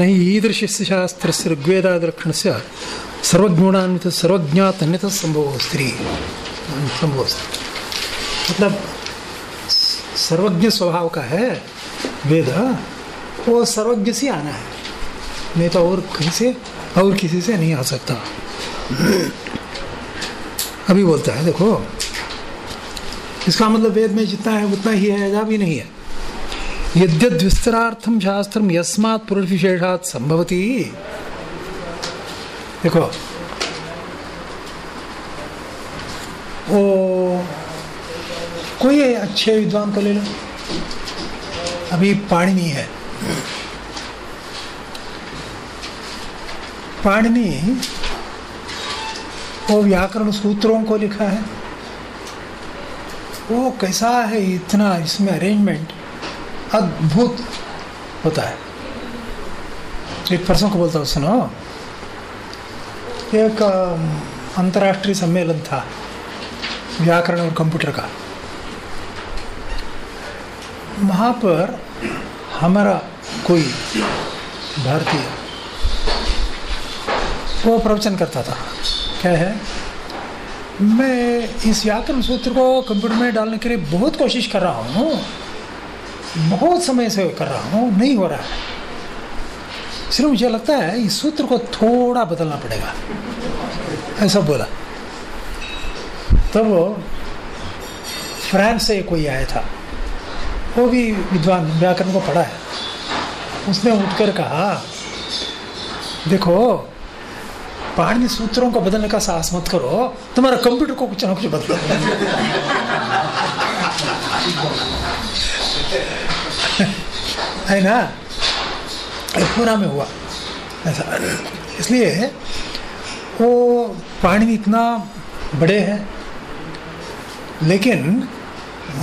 नहीं ईदृशस्य शास्त्रस्य ऋग्वेदादिलक्षणस्य सर्वज्ञान्वित सर्वज्ञात अन्यत संभव स्त्री संभव मतलब सर्वज्ञ स्वभाव का है, वेद, वो सर्वज्ञ से आना है। नहीं तो और कहीं से, और किसी से नहीं आ सकता। अभी बोलता है, देखो, इसका मतलब वेद में जितना है, उतना ही है ऐसा भी नहीं है। यद्यद विस्तरार्थम शास्त्र यस्मात् पुरुष विशेषात संभवती देखो, ओ, कोई अच्छे विद्वान को ले लो। अभी पाणिनी है। पाणिनी, वो व्याकरण सूत्रों को लिखा है। वो कैसा है इतना इसमें अरेंजमेंट अद्भुत होता है। एक पर्सन को बोलता हूँ, सुनो। एक अंतर्राष्ट्रीय सम्मेलन था, व्याकरण और कंप्यूटर का। वहाँ पर हमारा कोई भारतीय वो प्रवचन करता था। क्या है? मैं इस व्याकरण सूत्र को कंप्यूटर में डालने के लिए बहुत कोशिश कर रहा हूँ। बहुत समय से कर रहा हूँ, नहीं हो रहा है। सिर्फ़ मुझे लगता है इस सूत्र को थोड़ा बदलना पड़ेगा। ऐसा बोला। तब फ्रांस से कोई आया था। वो भी विद्वान व्याकरण को पढ़ा है। उसने उठकर कहा, देखो पहाड़ी सूत्रों को बदलने का साहस मत करो। तुम्हारा कंप्यूटर को कुछ ना कुछ बदलो। है ना? पूरा में हुआ। ऐसा। इसलिए वो पाणी इतना बड़े हैं, लेकिन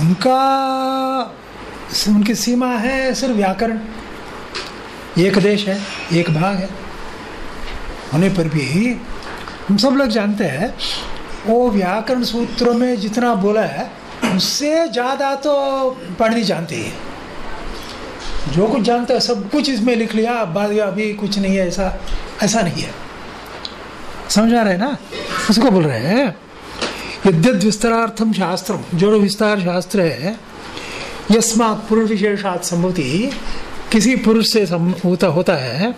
उनका उनकी सीमा है सिर्फ़ व्याकरण। एक देश है, एक भाग है। होने पर भी हम सब लोग जानते हैं, वो व्याकरण सूत्रों में जितना बोला है, उससे ज़्यादा तो पढ़नी जानते हैं। जो कुछ जानते हैं, सब कुछ इसमें लिख लिया, अब बाद अभी कुछ नहीं है, ऐसा ऐसा नहीं है। समझा रहे ना? उसको बोल रहे हैं यद्यद विस्तारार्थम शास्त्र। जो विस्तार शास्त्र है, यस्मात पुरुष विशेषात संभवती किसी पुरुष से होता होता है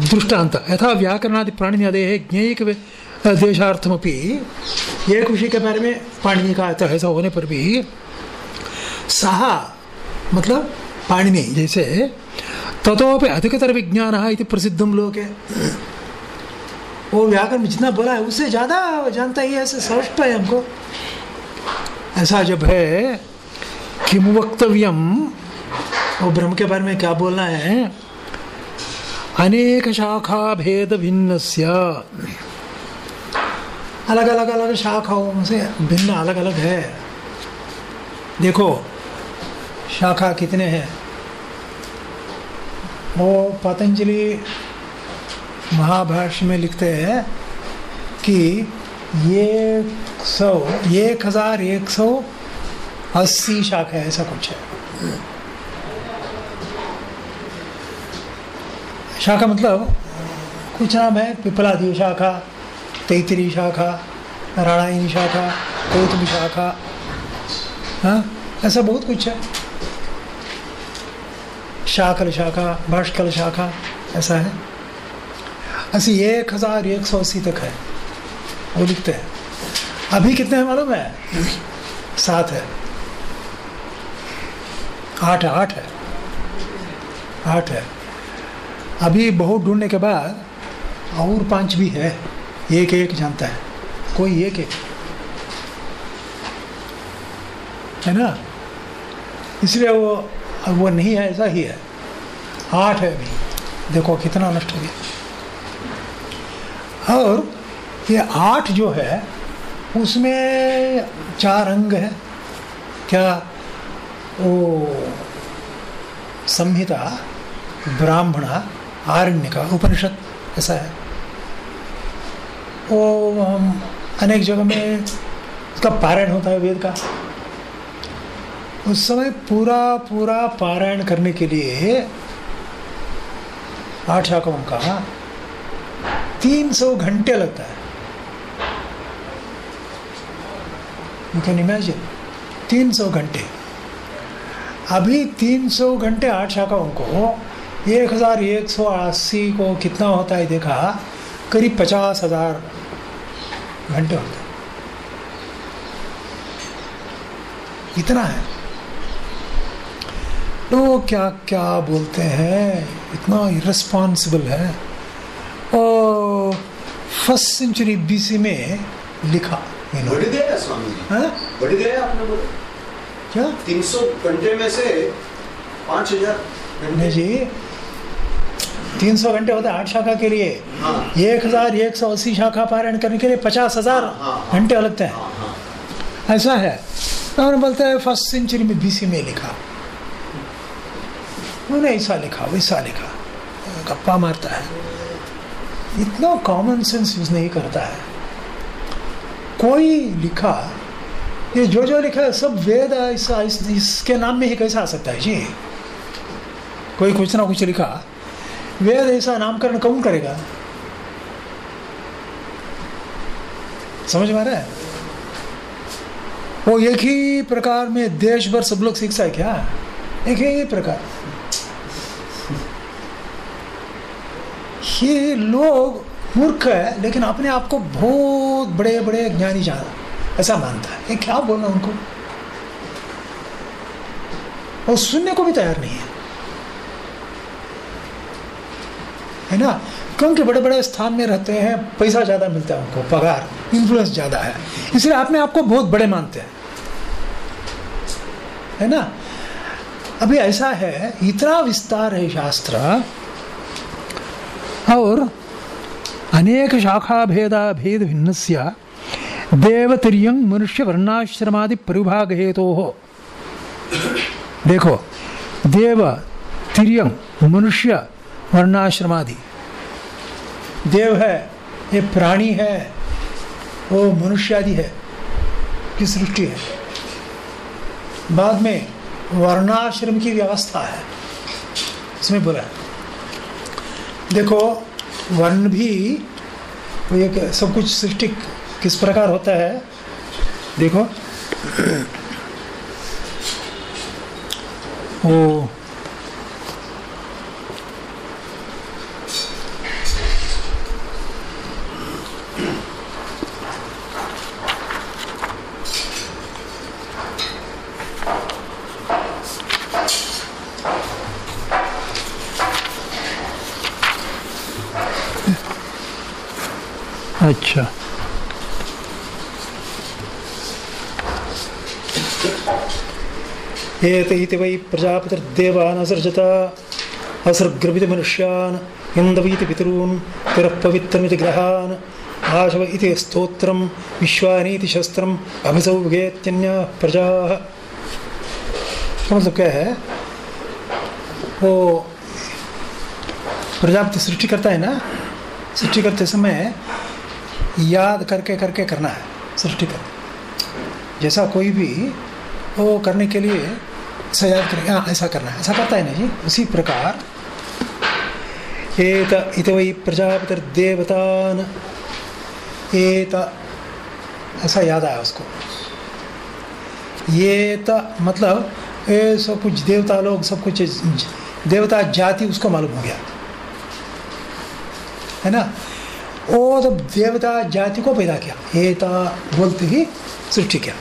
दृष्टांत यथा व्याकरणादि प्राणी आदे ज्ञेयक देशार्थमपि एक विषय के बारे में पाणिनि का ऐसा होने पर भी सहा मतलब पाणिनि। जैसे तथोपि अधिकतर विज्ञान इति प्रसिद्धम लोग है वो व्याकरण जितना बोला है, उससे ज़्यादा जानता ही ऐसे स्पष्ट है हमको। ऐसा जब है, किम वक्तव्यम वो ब्रह्म के बारे में क्या बोलना है? अनेक शाखा भेद भिन्न अलग अलग अलग शाखाओं से भिन्न अलग अलग है। देखो, शाखा कितने हैं? वो पतंजलि महाभाष्य में लिखते हैं कि ये सौ, एक हज़ार एक सौ अस्सी शाखा ऐसा कुछ है। शाखा मतलब कुछ नाम है, पिपलादी शाखा, तैतरी शाखा राणायणी शाखा गौतमी शाखा हाँ ऐसा बहुत कुछ है। शाकल शाखा भाष्कल शाखा, ऐसा है? ऐसी एक हज़ार एक सौ अस्सी तक है। वो लिखते हैं। अभी कितने हैं मालूम है? सात है। आठ है आठ है। आठ है। अभी बहुत ढूँढने के बाद और पाँच भी है। एक एक जानता है। कोई एक एक। है ना? इसलिए वो वो नहीं है, ऐसा ही है। आठ है अभी। देखो कितना नष्ट हो गया और ये आठ जो है, उसमें चार अंग है। क्या? वो संहिता, ब्राह्मण आरण्य का उपनिषद, ऐसा है। वो अनेक जगह में उसका पारायण होता है वेद का। उस समय पूरा पूरा पारायण करने के लिए आठ शाखाओं का तीन सौ घंटे लगता है। यू कैन इमेजिन तीन सौ घंटे। अभी तीन सौ घंटे आठ शाखाओं को एक हज़ार एक सौ अस्सी को कितना होता है देखा, करीब पचास हज़ार घंटे होते इतना है। लोग क्या क्या बोलते हैं? इतना इरेस्पॉन्सिबल है। और फ़र्स्ट सेंचुरी बीसी में लिखा बढ़ गया स्वामी हाँ? बढ़ गया आपने बोला। क्या? तीन सौ घंटे में से पाँच हज़ार नहीं जी तीन सौ घंटे होते हैं आठ शाखा के लिए। हाँ। एक हज़ार एक सौ अस्सी शाखा पारायण करने के लिए पचास हज़ार हाँ, हाँ, हाँ। घंटे लगते हैं। हाँ हाँ। ऐसा है। और बोलते हैं फ़र्स्ट सेंचुरी में बीसी में लिखा। उन्होंने ऐसा लिखा वैसा लिखा। गप्पा मारता है। इतना कॉमन सेंस यूज़ नहीं करता है। कोई लिखा ये जो जो लिखा है सब वेद ऐसा इस, इसके नाम में ही कैसा आ सकता है? जी। कोई कुछ ना कुछ लिखा। वेद ऐसा नामकरण कौन करेगा? समझ में आ रहा है? वो एक ही प्रकार में देश भर सब लोग है क्या? एक ही प्रकार। ये लोग मूर्ख है, लेकिन अपने आप को बहुत बड़े बड़े ज्ञानी जाना, ऐसा मानता है। ये क्या बोलना उनको? और सुनने को भी तैयार नहीं है। है ना? क्योंकि बड़े बड़े स्थान में रहते हैं, पैसा ज़्यादा मिलता है उनको, पगार इन्फ्लुएंस ज़्यादा है। इसलिए अपने आप को बहुत बड़े मानते हैं। है ना? अभी ऐसा है, इतना विस्तार है शास्त्र और अनेक शाखा भेदा भेद भिन्न देवतिर्यंग मनुष्य वर्णाश्रमादि परिभाग हेतु हो देखो देव तिर्यंग मनुष्य वर्णाश्रमादि देव है, ये प्राणी है, वो मनुष्य आदि है, की सृष्टि है। बाद में वर्णाश्रम की व्यवस्था है, इसमें बोला है। देखो वर्ण भी एक सब कुछ सृष्टि किस प्रकार होता है देखो। वो अच्छा। एत इति वै प्रजापतिर्देवान् असृजत असृग्रवित मनुष्यान् इन्दवीति पितॄन् तिरः पवित्रमिति ग्रहान् आशव इति स्तोत्रं विश्वानीति शस्त्रम् अभिसौ विगेत्यन्य प्रजाः। मतलब क्या है? वो प्रजापति सृष्टि करता है ना? सृष्टि करते समय याद करके करके करना है, सृष्टि कर जैसा कोई भी वो करने के लिए ऐसा याद करें हाँ ऐसा करना है। ऐसा करता है ना जी, उसी प्रकार एत इत वै प्रजापतिर्देवतान एत, ऐसा याद आया उसको। ये त मतलब ये सब कुछ देवता लोग, सब कुछ देवता जाति उसको मालूम हो गया। है ना? जब देवता जाति को पैदा किया। एता बोलते ही सृष्टि किया।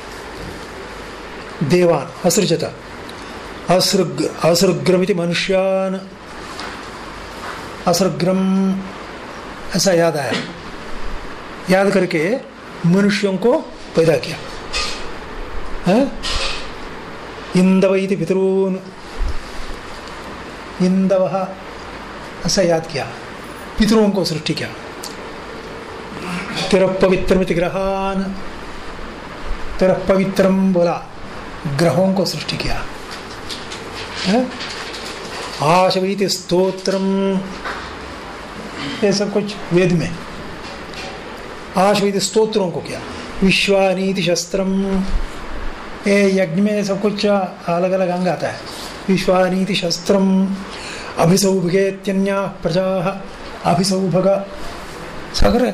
देवान, असृजता। असृग, असृग्रमिति मनुष्यान। असृग्रम, ऐसा याद आया। याद करके मनुष्यों को पैदा किया। है? इंदव इति पितरून। इंदव, ऐसा याद किया। पितरों को सृष्टि किया। तेरा पवित्रमिति ग्रहान तेरा पवित्रम बोला ग्रहों को सृष्टि किया। है? आशवीति स्तोत्रम ये सब कुछ वेद में। आशवीति स्तोत्रों को किया। विश्वानीति शस्त्रम ये यज्ञ में सब कुछ अलग अलग अंग आता है। विश्वानीति शस्त्रम अभिसौभगेत्यन्या प्रजा। अभिसौभग। सागर।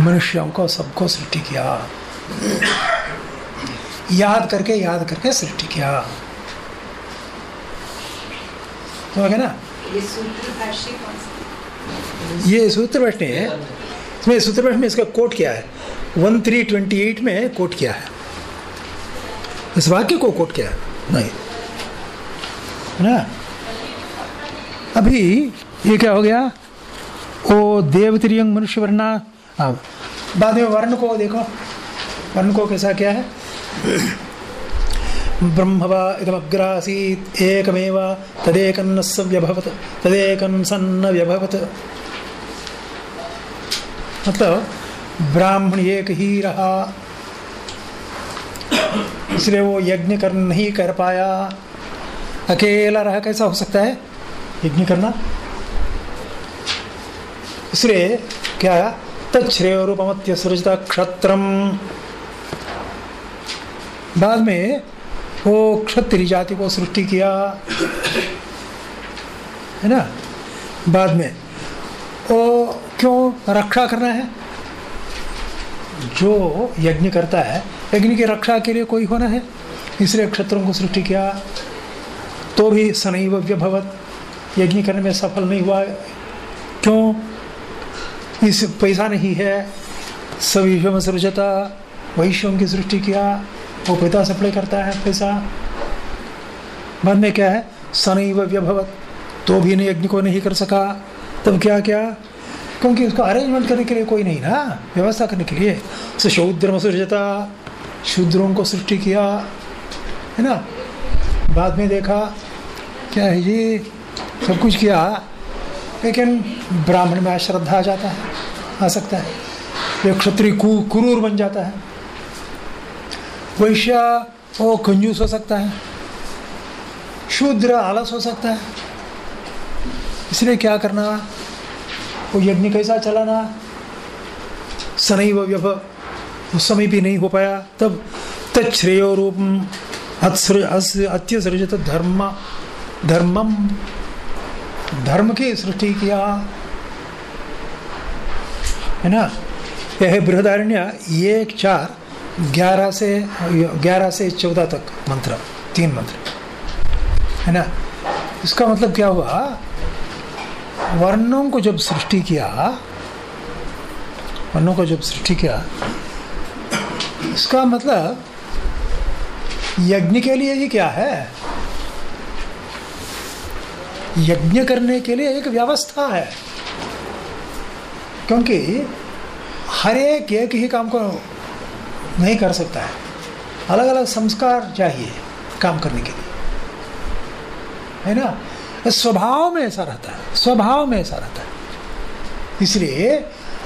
मनुष्यों को सबको सृष्टि किया। याद करके याद करके सृष्टि किया। तो ना? ये सूत्र भाष्य कौन सा? ये सूत्र भाष्य है। इसमें सूत्र भाष्य में इसका कोट क्या है। वन थ्री ट्वेंटी एट में कोट क्या है। इस वाक्य को कोट क्या है। नहीं। है ना? अभी ये क्या हो गया? ओ देव देवत्रियंग मनुष्य वर्णा हाँ। बाद में वर्ण को देखो। वर्ण को कैसा क्या है? ब्रह्म वा इदमग्रासीत् एकमेव व्यभवत्, तदेकं सन्न व्यभवत्। मतलब ब्राह्मण एक ही रहा। इसलिए वो यज्ञ कर नहीं कर पाया। अकेला रहा कैसा हो सकता है? यज्ञ करना। इसलिए क्या रूपमत्य सृजित क्षत्रम बाद में वो क्षत्रिय जाति को सृष्टि किया। है ना? बाद में। वो क्यों रक्षा करना है? जो यज्ञ करता है, यज्ञ की रक्षा के लिए कोई होना है? इसलिए क्षत्रों को सृष्टि किया। तो भी सनैव व्यभवत। यज्ञ करने में सफल नहीं हुआ। क्यों? इस पैसा नहीं है। सब विश्व में सृजता वैश्यों की सृष्टि किया, वो पिता सप्लाई करता है पैसा। बाद में क्या है? सनैव व्यभवत। तो भी नहीं यज्ञ को नहीं कर सका। तब क्या क्या? क्योंकि उसका अरेंजमेंट करने के लिए कोई नहीं ना। व्यवस्था करने के लिए। शूद्र सृजता शूद्रों को सृष्टि किया। है ना? बाद में देखा, क्या है ये? सब कुछ किया। लेकिन ब्राह्मण में अश्रद्धा आ जाता है, आ सकता है। ये क्षत्रिय कुरूर बन जाता है। वैश्य वो कंजूस हो सकता है। शूद्र आलस हो सकता है। इसलिए क्या करना, वो यज्ञ कैसा चलाना, सनैव व्यभ उस समय भी नहीं हो पाया, तब तत्श्रेय रूप अत्यसृजित धर्म धर्मम धर्म की सृष्टि किया। है ना? यह बृहदारण्य एक चार, ग्यारह से ग्यारह से चौदह तक मंत्र, तीन मंत्र। है ना? इसका मतलब क्या हुआ? वर्णों को जब सृष्टि किया, वर्णों को जब सृष्टि किया, इसका मतलब यज्ञ के लिए ही क्या है? यज्ञ करने के लिए एक व्यवस्था है। क्योंकि हर एक एक ही काम को नहीं कर सकता है। अलग अलग संस्कार चाहिए काम करने के लिए। है ना? स्वभाव में ऐसा रहता है। स्वभाव में ऐसा रहता है। इसलिए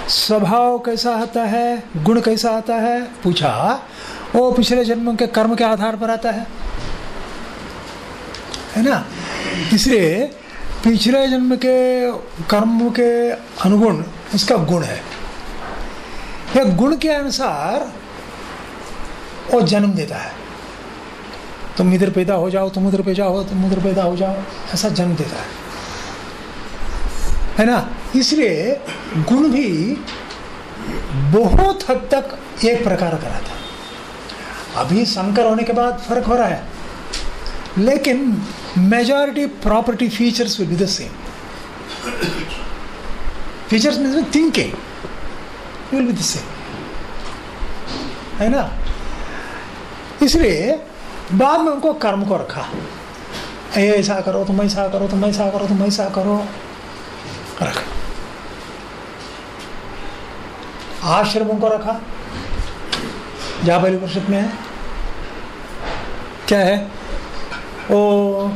स्वभाव कैसा आता है, गुण कैसा आता है, पूछा, वो पिछले जन्मों के कर्म के आधार पर आता है। है ना? इसलिए पिछले जन्म के कर्म के अनुगुण उसका गुण है। यह गुण के अनुसार वो जन्म देता है। तुम इधर पैदा हो जाओ, तुम उधर पैदा हो, तुम उधर पैदा हो जाओ, ऐसा जन्म देता है। है ना? इसलिए गुण भी बहुत हद तक एक प्रकार का रहता अभी संकर होने के बाद फ़र्क हो रहा है। लेकिन majority property features will be the same features mean thinking will be the same है ना? इसलिए बाद में उनको कर्म को रखा। ऐसा करो, तुम ऐसा करो, तुम ऐसा करो, तुम ऐसा करो। रखा। आश्रमों को रखा। जाबली परिषद में है। क्या है? ओ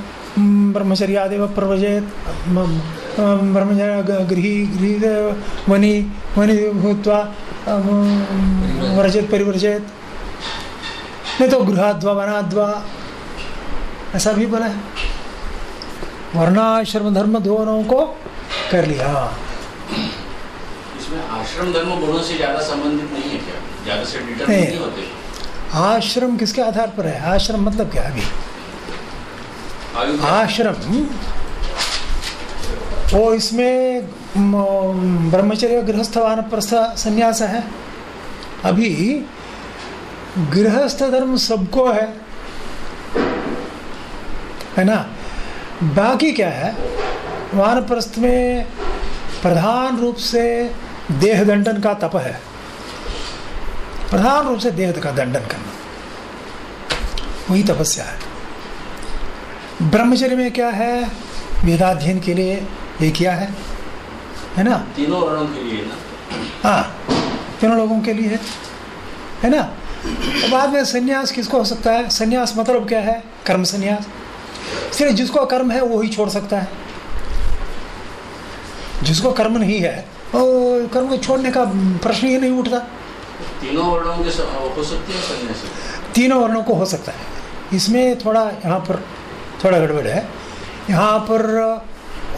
ब्रह्मचर्यादेव प्रवजेत ब्रह्मचर्य गृही गृह वनी वनी भूतवा व्रजेत परिव्रजेत। नहीं तो गृहाद्वा वनाद्वा ऐसा भी बोला है। वर्णाश्रम धर्म दोनों को कर लिया। इसमें आश्रम धर्म गुणों से ज़्यादा संबंधित नहीं है क्या? ज़्यादा से नहीं होते? आश्रम किसके आधार पर है? आश्रम मतलब क्या अभी? आश्रम वो इसमें ब्रह्मचर्य गृहस्थ वानप्रस्थ संन्यास है। अभी गृहस्थ धर्म सबको है। है ना? बाकी क्या है? वानप्रस्थ में प्रधान रूप से देह दंडन का तप है। प्रधान रूप से देह का दंडन करना। वही तपस्या है। ब्रह्मचर्य में क्या है? वेदाध्ययन के लिए ये किया है। है ना? तीनों वर्णों के लिए ना। हाँ तीनों लोगों के लिए। है है ना? तो बाद में संन्यास किसको हो सकता है? संन्यास मतलब क्या है? कर्म संन्यास। इसलिए जिसको कर्म है वो ही छोड़ सकता है। जिसको कर्म नहीं है वो कर्म को छोड़ने का प्रश्न ही नहीं उठता। तीनों वर्णों के हो सकती है सन्यासी। तीनों वर्णों को हो सकता है। इसमें थोड़ा यहाँ पर थोड़ा गड़बड़ है। यहाँ पर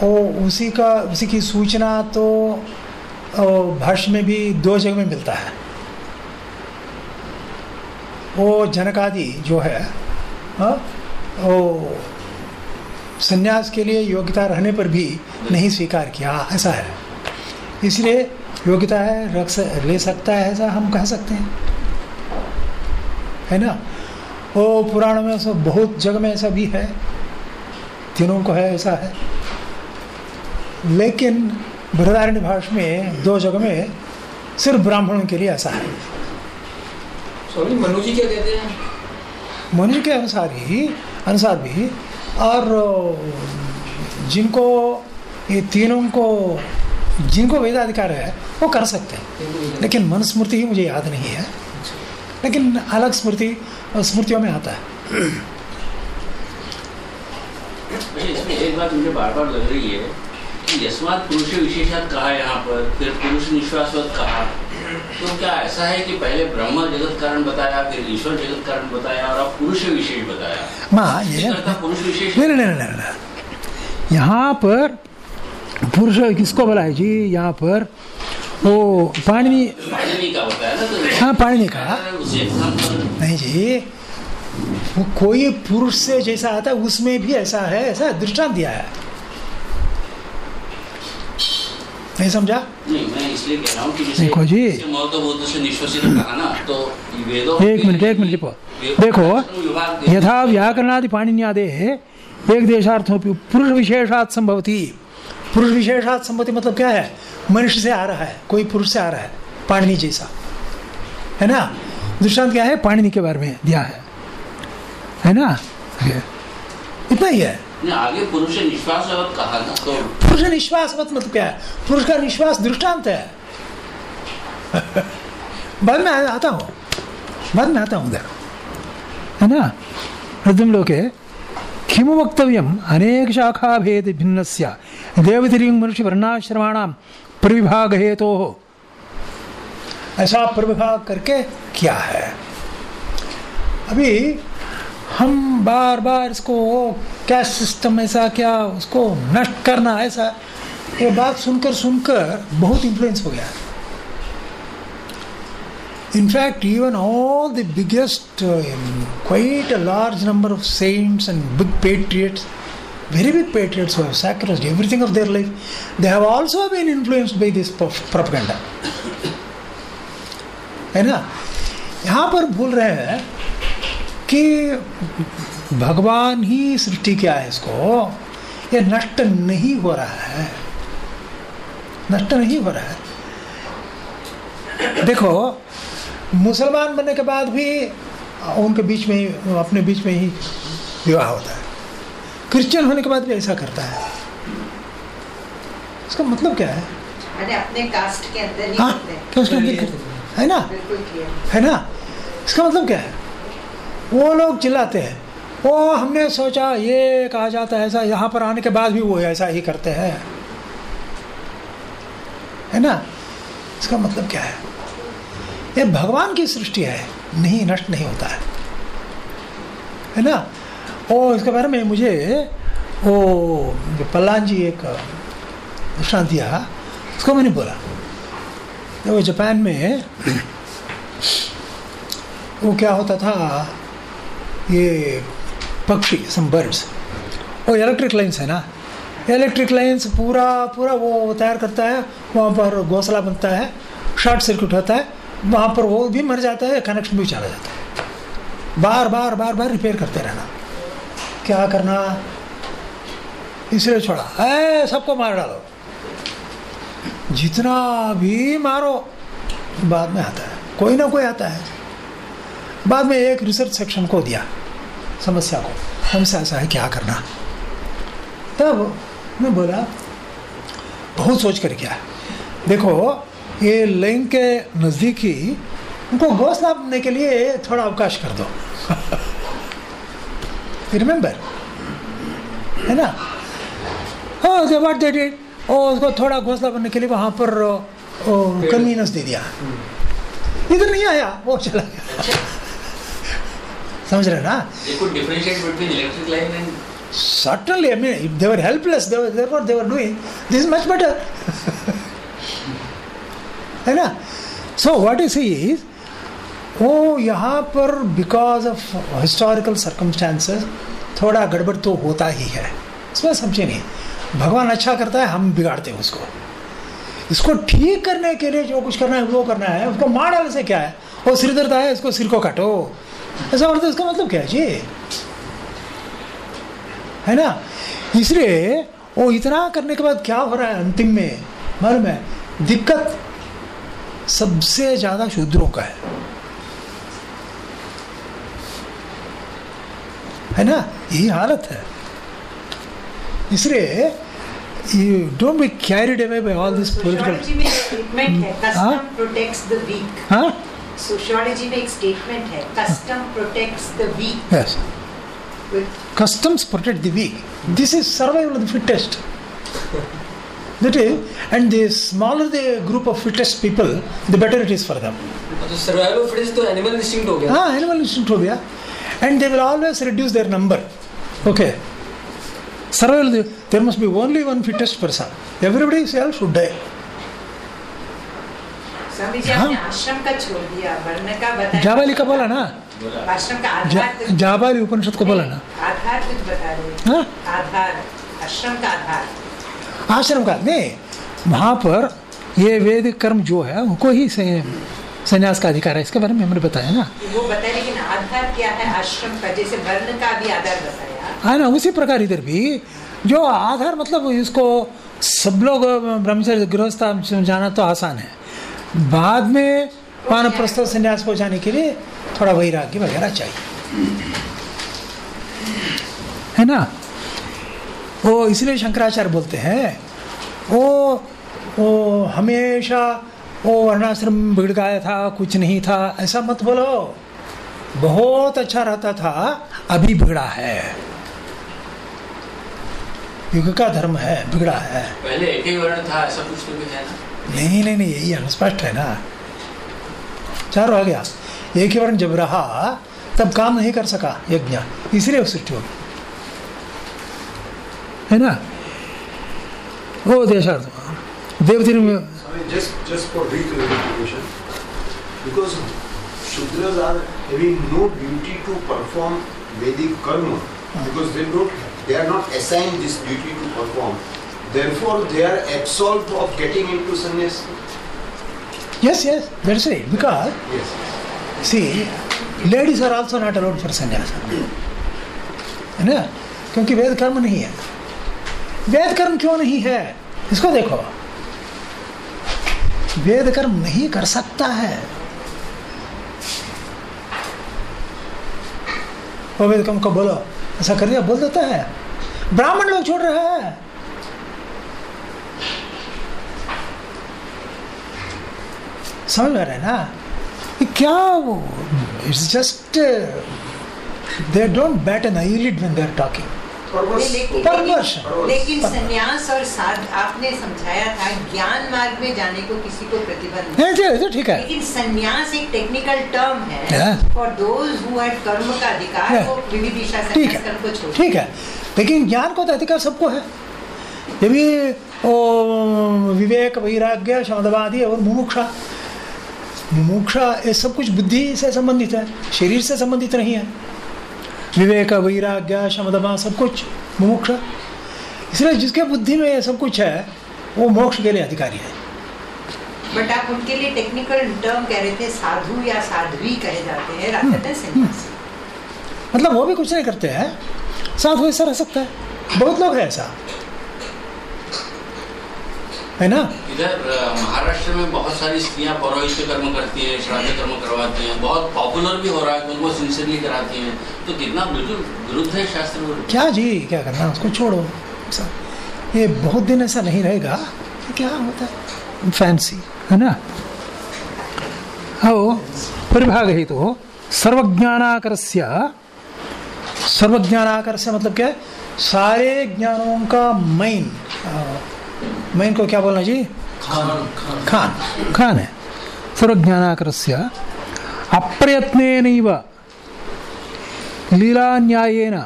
वो उसी का उसी की सूचना तो ओ, भाष्य में भी दो जगह में मिलता है। वो जनकादि जो है हाँ, वो संन्यास के लिए योग्यता रहने पर भी नहीं स्वीकार किया ऐसा है। इसलिए योग्यता है रख ले सकता है ऐसा हम कह सकते हैं। है ना? वो पुराण में सब बहुत जग में ऐसा भी है। तीनों को है ऐसा है। लेकिन बृहदारण्य भाष में दो जगह में सिर्फ़ ब्राह्मणों के लिए ऐसा है। स्वामी मनु जी क्या कहते हैं? मनुष्य के अनुसार ही अनुसार भी और जिनको ये तीनों को जिनको वेदाधिकार है वो कर सकते हैं। लेकिन मनुस्मृति ही मुझे याद नहीं है। लेकिन अलग स्मृति स्मृतियों में आता है। इसमें एक बात मुझे बार बार लग रही है कि पुरुष विशेषात कहा यहाँ पर फिर पुरुष निश्वासवत कहा? तो क्या ऐसा है कि पहले ब्रह्म जगत कारण बताया फिर ईश्वर जगत कारण बताया और अब पुरुष विशेष बताया? माँ ये इस तरह का पुरुष विशेष नहीं नहीं नहीं नहीं नहीं। यहाँ पर पुरुष किसको बोला है जी यहाँ पर वो पाणिनि तो हाँ पाणिनि का? नहीं जी। वो कोई पुरुष से जैसा आता है उसमें भी ऐसा है ऐसा दृष्टांत दिया है। नहीं समझा? नहीं मैं इसलिए कह रहा हूँ कि जैसे देखो जी। ना तो एक मिनट एक मिनट देखो देखो। यथा व्याकरणादि पाणिन्यादे एक देशार्थोपि पुरुष विशेषात संभवती। पुरुष विशेषात संभवती मतलब क्या है? मनुष्य से आ रहा है कोई पुरुष से आ रहा है पाणिनि जैसा। है ना? दृष्टांत क्या है? पाणिनि के बारे में दिया है। है ना? इतना ही है। आगे पुरुष निश्वास कहा ना तो पुरुष निश्वास मत मतलब क्या है? पुरुष का निश्वास दृष्टांत है। बाद में आता हूँ। बाद में आता हूँ उधर। है ना? प्रथम लोके किमु वक्तव्यम अनेक शाखा भेद भिन्न देवतिरिंग मनुष्य वर्णाश्रमाणाम प्रविभाग हेतु हो ऐसा प्रविभाग करके क्या है। अभी हम बार बार इसको क्या सिस्टम ऐसा क्या उसको नष्ट करना ऐसा ये बात सुनकर सुनकर बहुत इन्फ्लुएंस हो गया। In fact even all biggest, uh, quite a large number of saints and big patriots, very big patriots who have sacrificed everything of their life, they have also been influenced by this propaganda. है ना यहाँ पर भूल रहे हैं कि भगवान ही सृष्टि किया है इसको ये नष्ट नहीं हो रहा है नष्ट नहीं हो रहा है देखो मुसलमान बनने के बाद भी उनके बीच में ही अपने बीच में ही विवाह होता है क्रिश्चियन होने के बाद भी ऐसा करता है। इसका मतलब क्या है? अरे अपने कास्ट के अंदर ही हाँ क्या उसका अंदर है? ना? है ना? इसका मतलब क्या है? वो लोग चिल्लाते हैं। वो हमने सोचा ये कहा जाता है ऐसा यहाँ पर आने के बाद भी वो ऐसा ही करते हैं। है ना? इसका मतलब क्या है? ये भगवान की सृष्टि है नहीं नष्ट नहीं होता है। है ना? ओ इसके बारे में मुझे, वो पल्लान जी एक दृष्टांत दिया, उसको मैंने बोला। वो जापान में, वो क्या होता था, ये पक्षी सम बर्ड्स वो इलेक्ट्रिक लाइन्स है ना? इलेक्ट्रिक लाइन्स पूरा पूरा वो तैयार करता है, वहाँ पर घोंसला बनता है शॉर्ट सर्किट होता है, वहाँ पर वो भी मर जाता है कनेक्शन भी चला जाता है। बार बार बार बार रिपेयर करते रहना। क्या करना? इसलिए छोड़ा। ऐ, सबको मार डालो। जितना भी मारो, बाद में आता है। कोई ना कोई आता है। बाद में एक रिसर्च सेक्शन को दिया, समस्या को। हमसे ऐसा है, क्या करना? तब मैं बोला, बहुत सोच कर क्या देखो, ये लिंग के नज़दीक ही उनको घोषणा के लिए थोड़ा अवकाश कर दो। रिमेंबर है ना हाँ जो व्हाट दे डिड और उसको थोड़ा घोंसला बनने के लिए वहाँ पर कन्वीनेंस दे दिया इधर नहीं आया वो चला गया समझ रहे ना They could differentiate between electric line and certainly i mean if they were helpless they were, therefore they were doing this is much better है ना सो व्हाट इज़ ही वो यहाँ पर बिकॉज़ ऑफ़ हिस्टोरिकल सर्कमस्टांसेस थोड़ा गड़बड़ तो होता ही है। इसमें समझे नहीं। भगवान अच्छा करता है, हम बिगाड़ते हैं उसको। इसको ठीक करने के लिए जो कुछ करना है, वो करना है। उसको मार डालने से क्या है? वो सिर दर्द है इसको सिर को काटो। ऐसा मतलब इसका मतलब क्या है जी? है ना? इसलिए वो इतना करने के बाद क्या हो रहा है अंतिम में? मालूम है, दिक्कत सबसे ज़्यादा शूद्रों का है। है ना यही हालत है इसलिए you don't be carried away by all this sociology political में एक है हाँ? कस्टम प्रोटेक्ट्स द वीक हाँ सोशियोलॉजी में एक स्टेटमेंट है custom protects the weak yes customs protect the weak. This is survival of the fittest. That is, and the smaller the group of fittest people, the better it is for them. तो survival of fittest तो animal instinct हो गया Ah, animal instinct हो गया. And they will always reduce their number. Okay. Survival, there must be only one fittest person. Everybody else should die. हाँ? जाबाली का बोला ना जा, जाबाली उपनिषद को बोला ना आधार कुछ बता रहे हाँ? आधार आश्रम का आधार आश्रम का नहीं वहाँ पर ये वैदिक कर्म जो है उनको ही से- संन्यास का अधिकार है इसके बारे में हमने बताया ना। वो बताया लेकिन आधार क्या है? आश्रम का जैसे वर्ण का भी आधार बताया। है ना उसी प्रकार इधर भी जो आधार मतलब इसको सब लोग ब्रह्मचर्य गृहस्थ जाना तो आसान है। बाद में वानप्रस्थ संन्यास को जाने के लिए थोड़ा वैराग्य वगैरह चाहिए। है ना? वो इसलिए शंकराचार्य बोलते हैं वो वो हमेशा वो वर्णाश्रम बिगड़ गया था कुछ नहीं था ऐसा मत बोलो। बहुत अच्छा रहता था अभी बिगड़ा है। युग का धर्म है बिगड़ा है। पहले एक ही वर्ण था ऐसा कुछ तो भी है ना? नहीं नहीं नहीं यही अस्पष्ट है ना। चार हो गया। एक ही वर्ण जब रहा तब काम नहीं कर सका यज्ञ। इसलिए सृष्टि होगी है ना? वो देशार्थ। देवती में I mean, just just for reclarification, because Shudras are having no duty to perform Vedic karma because they don't they are not assigned this duty to perform. Therefore, they are absolved of getting into sannyas. yes yes that's right because Yes. see ladies are also not allowed for sannyas है ना क्योंकि वेद कर्म नहीं है वेद कर्म क्यों नहीं है इसको देखो वेद कर्म नहीं कर सकता है। वो वेद कर्म को बोलो। ऐसा कर दिया बोल देता है। ब्राह्मण लोग छोड़ रहे हैं। समझ में रहे ना? क्या वो? It's just they don't bat an eyelid when they are talking लेकिन संन्यास और साध आपने समझाया था ज्ञान मार्ग में जाने को किसी को प्रतिबंध ठीक है। लेकिन संन्यास एक टेक्निकल टर्म है. फॉर दोज हु कर्म का अधिकार Yeah. वो विविदिशा ठीक है। ठीक है। लेकिन ज्ञान को तो अधिकार सबको है। ये भी ओ, विवेक वैराग्य शमदवादी और मुमुक्षा मुमुक्षा ये सब कुछ बुद्धि से संबंधित है शरीर से संबंधित नहीं है। विवेक वैराग्य शमदमा सब कुछ मुमुक्ष। इसलिए जिसके बुद्धि में ये सब कुछ है वो मोक्ष के लिए अधिकारी है। बट आप उनके लिए टेक्निकल टर्म कह रहे थे साधु या साध्वी कहे जाते हैं देन सन्यासी मतलब वो भी कुछ नहीं करते हैं। साधु ऐसा रह सकता है। बहुत लोग है ऐसा। है ना? इधर महाराष्ट्र में बहुत सारी स्त्रियाँ पौरोहित्य कर्म करती हैं श्राद्ध कर्म करवाती हैं बहुत पॉपुलर भी हो रहा है उनको सिंसियरली कराती हैं। तो कितना बिल्कुल विरुद्ध है शास्त्र क्या जी क्या करना उसको छोड़ो। ये बहुत दिन ऐसा नहीं रहेगा क्या होता है? फैंसी है ना? हो परिभाग ही। तो सर्वज्ञानाकर सर्वज्ञानाकर मतलब क्या है? सारे ज्ञानों का मेन मेन को क्या बोलना जी खान। खान। खान है। सर्वज्ञानाकर अप्रयत्न लीला न्यायेन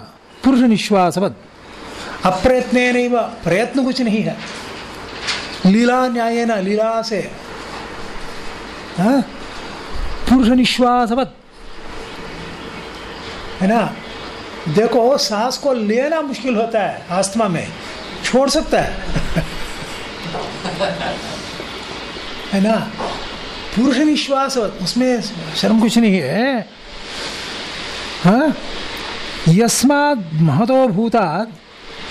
पुरुष निश्वासवद अप्रयत्न प्रयत्न कुछ नहीं है। लीला न्यायेन लीला से हाँ? पुरुष निश्वासवद है ना? देखो सांस को लेना मुश्किल होता है आस्थमा में। छोड़ सकता है। है ना? पुरुष निश्वास उसमें शर्म कुछ नहीं है हाँ? यस्माद महतो भूताद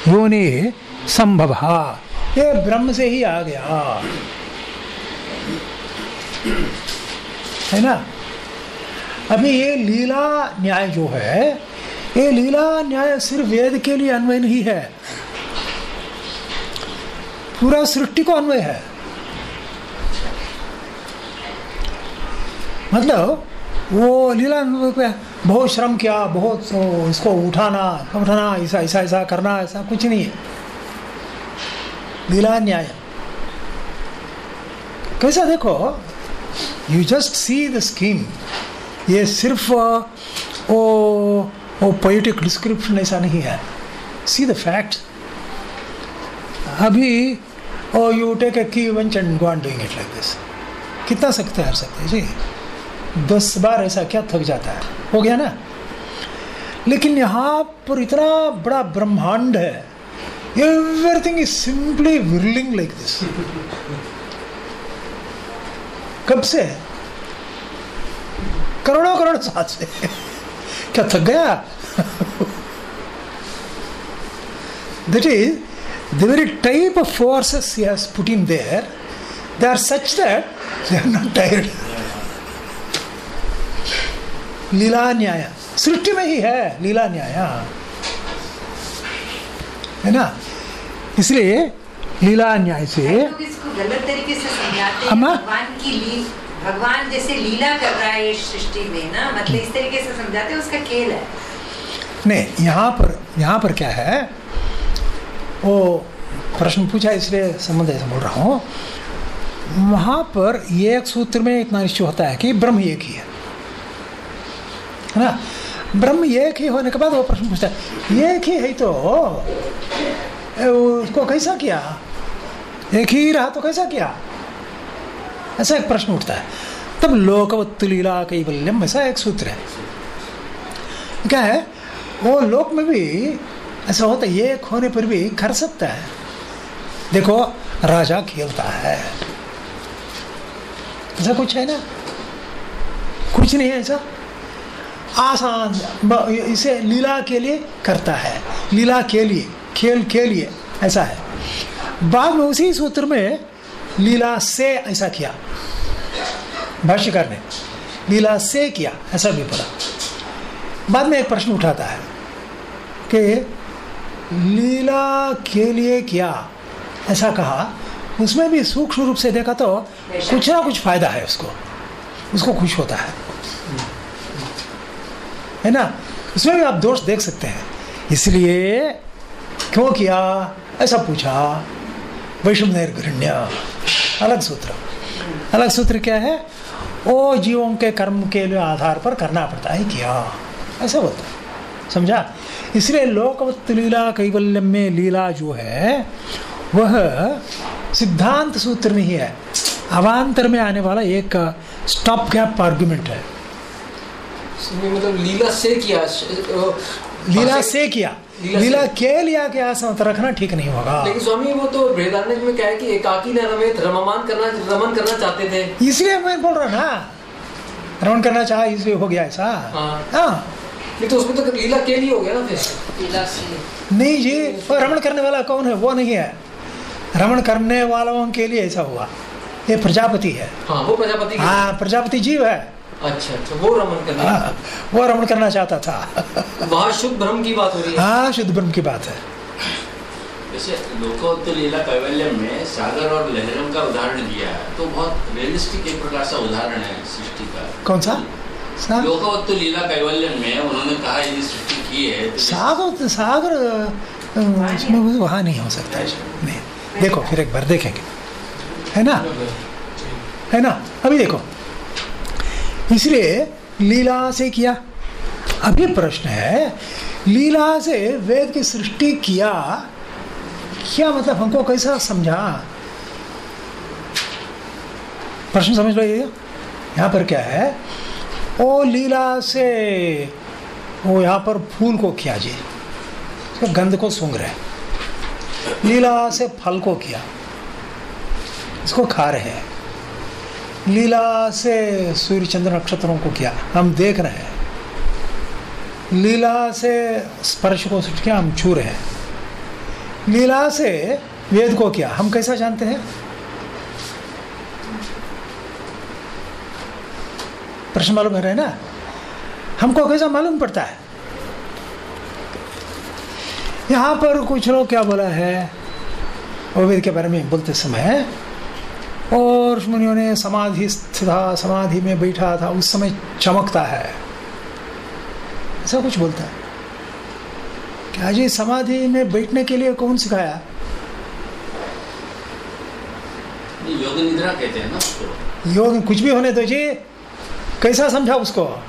योनि संभव। ये ब्रह्म से ही आ गया। है ना? अभी ये लीला न्याय जो है, ये लीला न्याय सिर्फ़ वेद के लिए अन्वय नहीं है। पूरा सृष्टि को अन्वय है। मतलब वो लीला बहुत श्रम किया, बहुत इसको उठाना उठाना, ऐसा ऐसा ऐसा करना, ऐसा कुछ नहीं है। लीला न्याय। कैसा देखो you just see the scheme ये सिर्फ़ वो वो पोइटिक डिस्क्रिप्शन ऐसा नहीं है। सी द फैक्ट अभी ओ you take a key wench and go doing it like this कितना सकते हैं सकते हैं जी। दस बार ऐसा क्या थक जाता है। हो गया ना? लेकिन यहाँ पर इतना बड़ा ब्रह्मांड है। Everything is simply whirling like this कब से? करोड़ों करोड़ साल से। क्या थक गया? that is the very type of forces he has put in there. They are such that they are not tired. लीला न्याय सृष्टि में ही है लीला न्याय है ना इसलिए लीला न्याय से गलत तरीके से समझाते हैं? भगवान की लील भगवान जैसे लीला कर रहा है इस सृष्टि में ना मतलब इस तरीके से समझाते हैं उसका खेल है। नहीं यहाँ पर यहाँ पर क्या है? वो प्रश्न पूछा इसलिए संबंध ऐसा बोल रहा हूँ। वहाँ पर एक सूत्र में इतना निश्चय होता है कि ब्रह्म एक ही है। है ना? ब्रह्म एक ही होने के बाद वो प्रश्न पूछता है, एक ही है तो उसको कैसा किया? एक ही रहा तो कैसा किया? ऐसा एक प्रश्न उठता है। तब लोकवत्तु लीला कैवल्यम, ऐसा एक सूत्र है। क्या है? वो लोक में भी ऐसा होता है एक होने पर भी कर सकता है। देखो, राजा खेलता है। ऐसा कुछ है ना? कुछ नहीं है ऐसा? आसान इसे लीला के लिए करता है। लीला के लिए, खेल के लिए, ऐसा है। बाद में उसी सूत्र में लीला से ऐसा किया। भाष्यकार ने लीला से किया, ऐसा भी पढ़ा बाद में एक प्रश्न उठाता है कि लीला के लिए किया। ऐसा कहा। उसमें भी सूक्ष्म रूप से देखा तो कुछ ना कुछ फ़ायदा है उसको। उसको खुश होता है। है ना? उसमें भी आप दोष देख सकते हैं। इसलिए क्यों किया? ऐसा पूछा। वैष्णव निर्घृण्य अलग सूत्र। अलग सूत्र क्या है? ओ जीवों के कर्म के लिए आधार पर करना पड़ता है। किया। ऐसा बोलता समझा? इसलिए लोकवत् लीला कैवल्यम में लीला जो है वह सिद्धांत सूत्र नहीं है अवान्तर में आने वाला एक स्टॉप गैप आर्गुमेंट है। मतलब लीला से किया लीला से किया। लीला लीला के लिया के आसन रखना ठीक नहीं होगा। लेकिन स्वामी वो तो बृहदारण्य में क्या है कि एकाकी न रमेत रममान करना रमन करना चाहते थे। इसलिए मैं बोल रहा ना रमन करना चाहा इसलिए हो गया ऐसा। हाँ। नहीं तो उसमें तो लीला के लिए हो गया ना फिर। लीला नहीं जी वो रमण करने वाला कौन है? वो नहीं है। रमण करने वालों के लिए ऐसा हुआ। ये प्रजापति है। हाँ वो प्रजापति हाँ प्रजापति जीव है। अच्छा अच्छा वो रमन करना हाँ, वो रमण करना चाहता था। वहाँ शुद्ध ब्रह्म की बात हो रही है। हाँ शुद्ध ब्रह्म की बात है। वैसे लीला कैवल्यम में सागर और लहरम का उदाहरण दिया है। तो बहुत रियलिस्टिक एक प्रकार से उदाहरण है सृष्टि का। कौन सा? लीला में उन्होंने कहा यदि सृष्टि की है। तो सागर सागर उसमें वो वहाँ नहीं हो सकता है। नहीं। देखो फिर एक बार देखेंगे। है ना? है ना? अभी देखो। इसलिए लीला से किया। अभी प्रश्न है लीला से वेद की सृष्टि किया। क्या मतलब हमको कैसा समझा? प्रश्न समझ लो ये यहाँ पर क्या है? ओ लीला से वो यहाँ पर फूल को किया जी। गंध को सूंघ रहे। लीला से फल को किया। इसको खा रहे हैं। लीला से सूर्य चंद्र नक्षत्रों को किया। हम देख रहे हैं। लीला से स्पर्श को किया, हम छू रहे हैं। लीला से वेद को किया। हम कैसा जानते हैं? प्रश्न मालूम है ना? हमको कैसा मालूम पड़ता है? यहाँ पर कुछ लोग क्या बोला है? वेद के बारे में बोलते समय और मुनियों ने समाधि था समाधि में बैठा था उस समय चमकता है। ऐसा कुछ बोलता है? क्या जी समाधि में बैठने के लिए कौन सिखाया? योग निद्रा कहते हैं ना योग कुछ भी होने दो जी। कैसा समझा उसको।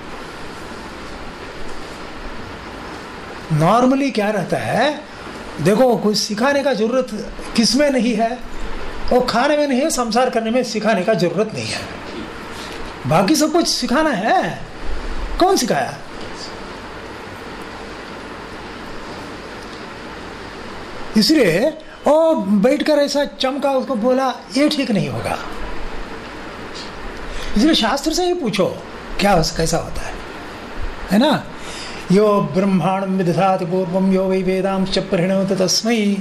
नॉर्मली क्या रहता है? देखो कुछ सिखाने का ज़रूरत किसमें नहीं है? वो खाने में नहीं है, संसार करने में सिखाने का ज़रूरत नहीं है। बाकी सब कुछ सिखाना है। कौन सिखाया? इसलिए, ओ, बैठकर ऐसा चमका, उसको बोला, ये ठीक नहीं होगा। इसलिए शास्त्र से ही पूछो, क्या कैसा होता है? है ना? यो ब्रह्मांड विदधाति पूर्वम यो वै वेदांश च परिणमत तस्मै।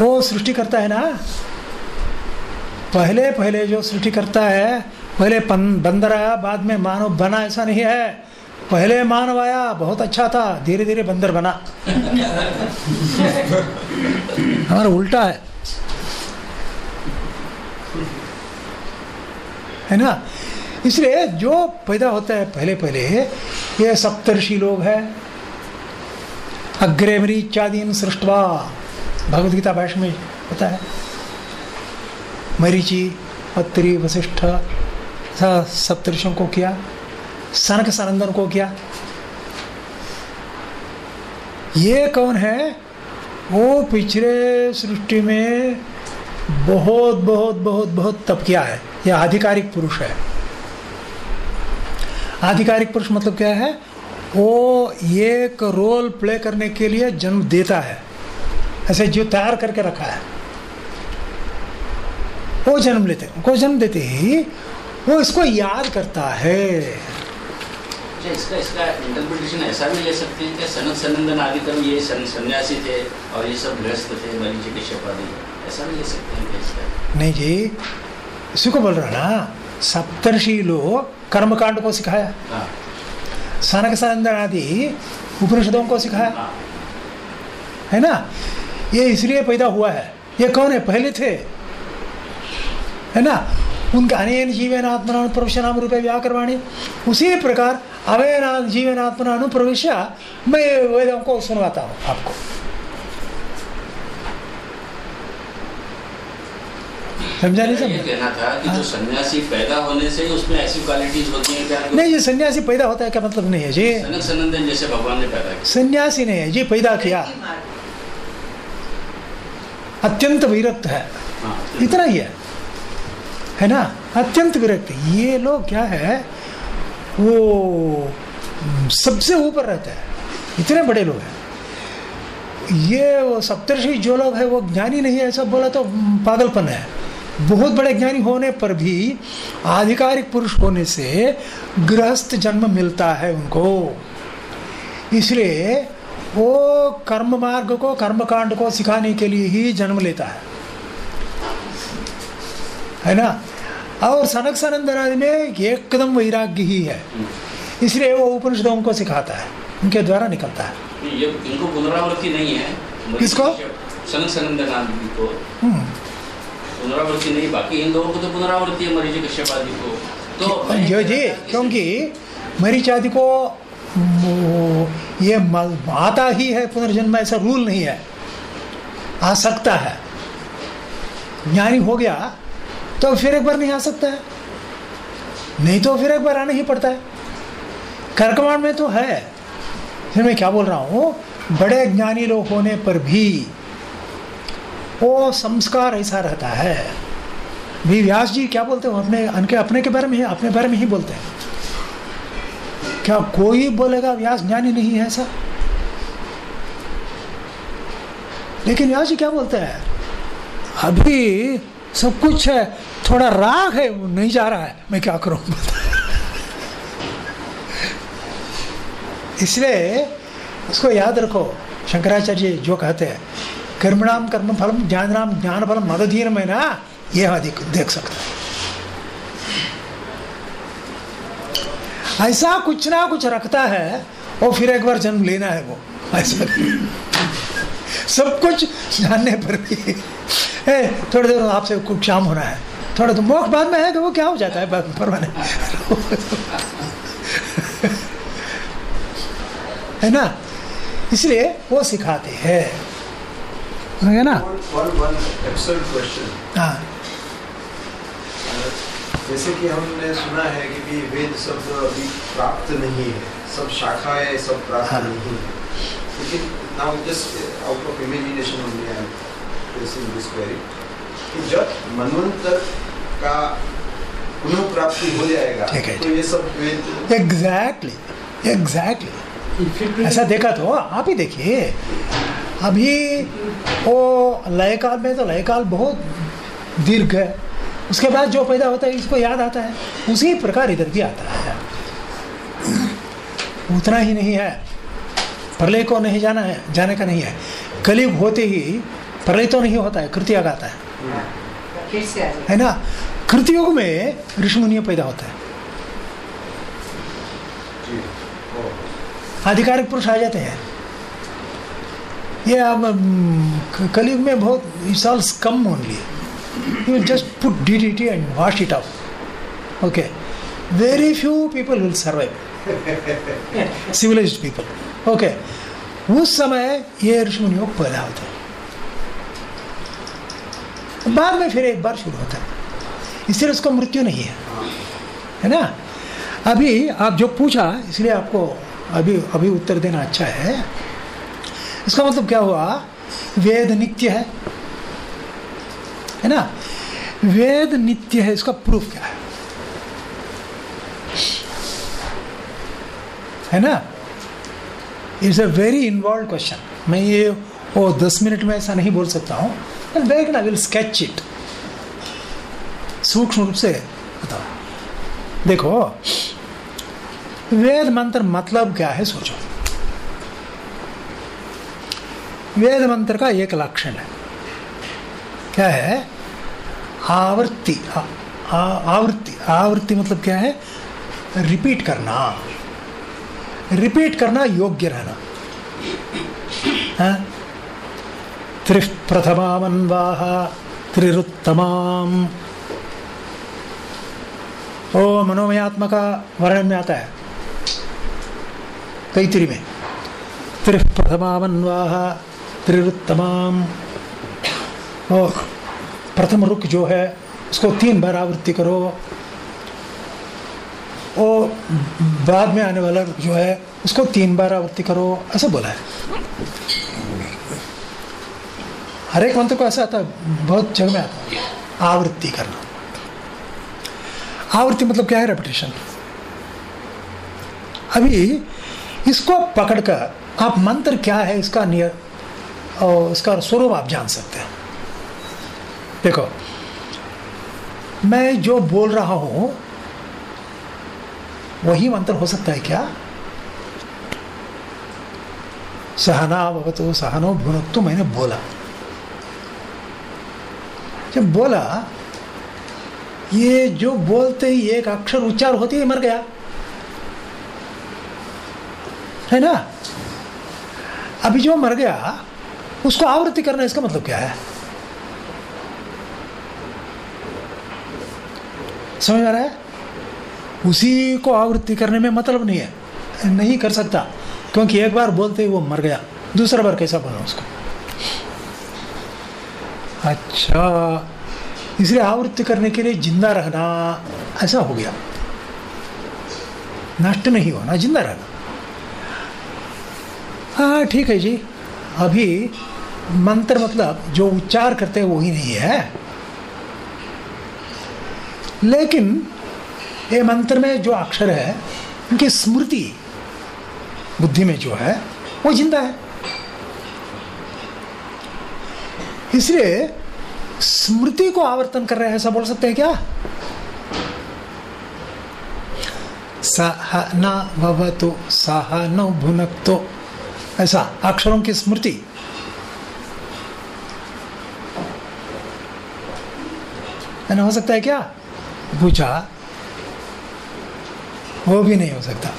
वो सृष्टि करता है ना? पहले पहले जो सृष्टि करता है, पहले बंदर आया बाद में मानव बना, ऐसा नहीं है। पहले मानव आया, बहुत अच्छा था धीरे धीरे बंदर बना। हमारा उल्टा है। है ना? इसलिए जो पैदा होता है पहले पहले, ये सप्तर्षि लोग हैं। अग्रे मरीचादीन सृष्टवा। भगवदगीता भाषा में होता है। मरीचि अत्रि वशिष्ठ सप्तर्षियों को किया, सनक सनंदन को किया। ये कौन है? वो पिछले सृष्टि में बहुत बहुत बहुत बहुत तप किया है। यह आधिकारिक पुरुष है। आधिकारिक पुरुष मतलब क्या है? वो एक रोल प्ले करने के लिए जन्म देता है। ऐसे जो तैयार करके रखा है। वो जन्म लेते वो जन्म देते ही वो इसको याद करता है। अच्छा इसका इसका इंटरप्रिटेशन ऐसा भी ले सकते हैं कि सनत सनंदन आदि ये सन, सन्यासी थे और ये सब गृहस्थ थे मरीचि कश्यप आदि नहीं जी इसी को बोल रहा ना सप्तर्षि लोग कर्मकांड को सिखाया। हाँ। सनक सनंदन आदि उपनिषदों को सिखाया। हाँ। है ना? ये इसलिए पैदा हुआ है। ये कौन है? पहले थे। है ना? उनका अनेन जीवन आत्मना प्रवेशनाम रूपे व्याकरवाणी। उसी प्रकार अवयना जीवन आत्मना अनुप्रवेश मैं वेदों को सुनवाता हूँ आपको। समझा नहीं ये समझा कहना था कि जो सन्यासी पैदा होने से उसमें ऐसी क्वालिटीज होती हैं क्या? नहीं ये सन्यासी पैदा होता है क्या मतलब नहीं है? जी। सनंदन जैसे भगवान ने पैदा किया। सन्यासी नहीं है जी पैदा किया। अत्यंत विरक्त है। हाँ इतना ही है। है ना? अत्यंत विरक्त। ये लोग क्या है? वो सबसे ऊपर रहता है। इतने बड़े लोग हैं। ये वो सप्तर्षि जो लोग हैं वो ज्ञानी नहीं है ऐसा बोला तो पागलपन है। बहुत बड़े ज्ञानी होने पर भी आधिकारिक पुरुष होने से गृहस्थ जन्म मिलता है उनको। इसलिए वो कर्म मार्ग को कर्म कांड को सिखाने के लिए ही जन्म लेता है। है ना? और सनक सनंदन आदि में एकदम वैराग्य ही है। इसलिए वो उपनिषदों को सिखाता है उनके द्वारा निकलता है। ये इनको पुनरावृत्ति नहीं है किसको? सनक सनंदन आदि को। हम्म। पुनरावृत्ति नहीं बाकी इन लोगों को तो पुनरावृत्ति है मरीज़ कश्यप आदि को। तो जो जी क्योंकि मरीच आदि को ये आता ही है पुनर्जन्म ऐसा रूल नहीं है। आ सकता है। ज्ञानी हो गया तो फिर एक बार नहीं आ सकता है। नहीं तो फिर एक बार आना ही पड़ता है। कर्कमाण में तो है। फिर मैं क्या बोल रहा हूँ? बड़े ज्ञानी लोग होने पर भी वो संस्कार ऐसा रहता है। भी व्यास जी क्या बोलते हो? अपने, उनके, अपने के बारे में ही, अपने बारे में ही बोलते हैं। क्या कोई बोलेगा व्यास ज्ञानी नहीं है ऐसा? लेकिन व्यास जी क्या बोलते हैं? अभी सब कुछ है, थोड़ा राग है, वो नहीं जा रहा है। मैं क्या करूँ? इसलिए उसको याद रखो, शंकराचार्य जी जो कहते हैं कर्मणाम कर्म फलम ज्ञान नाम ज्ञान फलम मदधीन में ना ये अधिक देख सकता है। ऐसा कुछ ना कुछ रखता है और फिर एक बार जन्म लेना है वो। ऐसा सब कुछ जानने पर भी। ए, थोड़ी देर आपसे कुछ शाम होना है। थोड़ा तो मोक्ष बाद में है कि वो क्या हो जाता है परमानेंट है ना? इसलिए वो सिखाते हैं। है ना? One absurd question. हाँ। जैसे कि हमने सुना है कि भी वेद शब्द अभी प्राप्त नहीं है। सब शाखाएँ सब प्राप्त हाँ। नहीं है। लेकिन now just out of imagination this कि जब मनवंतर का पुनः प्राप्ति हो जाएगा ठीक है, तो ये सब वेद एग्जैक्टली एग्जैक्टली ऐसा देखा तो आप ही देखिए। अभी वो लयकाल में तो लयकाल बहुत दीर्घ है। उसके बाद जो पैदा होता है इसको याद आता है। उसी प्रकार इधर भी आता है। उतना ही नहीं है। प्रलय को नहीं जाना है जाने का नहीं है। कलयुग होते ही प्रलय तो नहीं होता है कृतियाग आता है। है ना? कृतियुग में ऋषि पैदा होता है। आधिकारिक पुरुष आ जाते हैं। ये अब कलयुग में बहुत it's come only you just put D D T and wash it out okay very few people will survive civilised people okay उस समय ये ऋषि मुनियोग पैदा होते बाद में फिर एक बार शुरू होता है। इसलिए उसको मृत्यु नहीं है। है ना? अभी आप जो पूछा, इसलिए आपको अभी अभी उत्तर देना अच्छा है। इसका मतलब क्या हुआ? वेद नित्य है। है ना? वेद नित्य है, इसका प्रूफ क्या है? है ना? It's a very involve question मैं ये, वो दस मिनट में ऐसा नहीं बोल सकता हूँ देखना विल स्केच इट सूक्ष्म रूप से बताओ। देखो, वेद मंत्र मतलब क्या है सोचो। वेद मंत्र का एक लक्षण है। क्या है? आवृत्ति आवृत्ति आवृत्ति मतलब क्या है? रिपीट करना। रिपीट करना योग्य रहना। हाँ? त्रिः प्रथमामन्वाः त्रिरुत्तमाम। ओ, मनोमयात्मका वर्णन में आता है। तैतरी में। त्रिः प्रथमामन्वाः त्रिरुत्तमाम प्रथम रुक जो है, उसको तीन बार आवृत्ति करो। और बाद में आने वाला जो है, उसको तीन बार आवृत्ति करो। ऐसा बोला है। हर एक मंत्र को ऐसा आता है, बहुत जगह में आता है। आवृत्ति करना। आवृत्ति मतलब क्या है रेपिटेशन अभी इसको पकड़कर, आप मंत्र क्या है, इसका नियर और इसका स्वरूप आप जान सकते हैं। देखो, मैं जो बोल रहा हूँ, वही मंत्र हो सकता है क्या? सहना भवतो, सहनो भुनक्तो, मैंने बोला। जब बोला, ये जो बोलते ही एक अक्षर उच्चार होते ही मर गया। है ना? अभी जो मर गया उसको आवृत्ति करना इसका मतलब क्या है? समझ आ रहा है? उसी को आवृत्ति करने में मतलब नहीं है। नहीं कर सकता, क्योंकि एक बार बोलते ही वो मर गया। दूसरा बार कैसा बोला उसको? अच्छा इसलिए आवृत्ति करने के लिए ज़िंदा रहना ऐसा हो गया। नष्ट नहीं होना, ज़िंदा रहना। हाँ ठीक है जी। अभी मंत्र मतलब जो उच्चार करते हैं वही नहीं है। लेकिन ये मंत्र में जो अक्षर है उनकी स्मृति बुद्धि में जो है, वो ज़िंदा है। इसलिए स्मृति को आवर्तन कर रहे हैं, ऐसा बोल सकते हैं क्या? सह न भवतो, सह न भुनक्तो, ऐसा अक्षरों की स्मृति। है हो सकता है क्या? पूछा। वो भी नहीं हो सकता।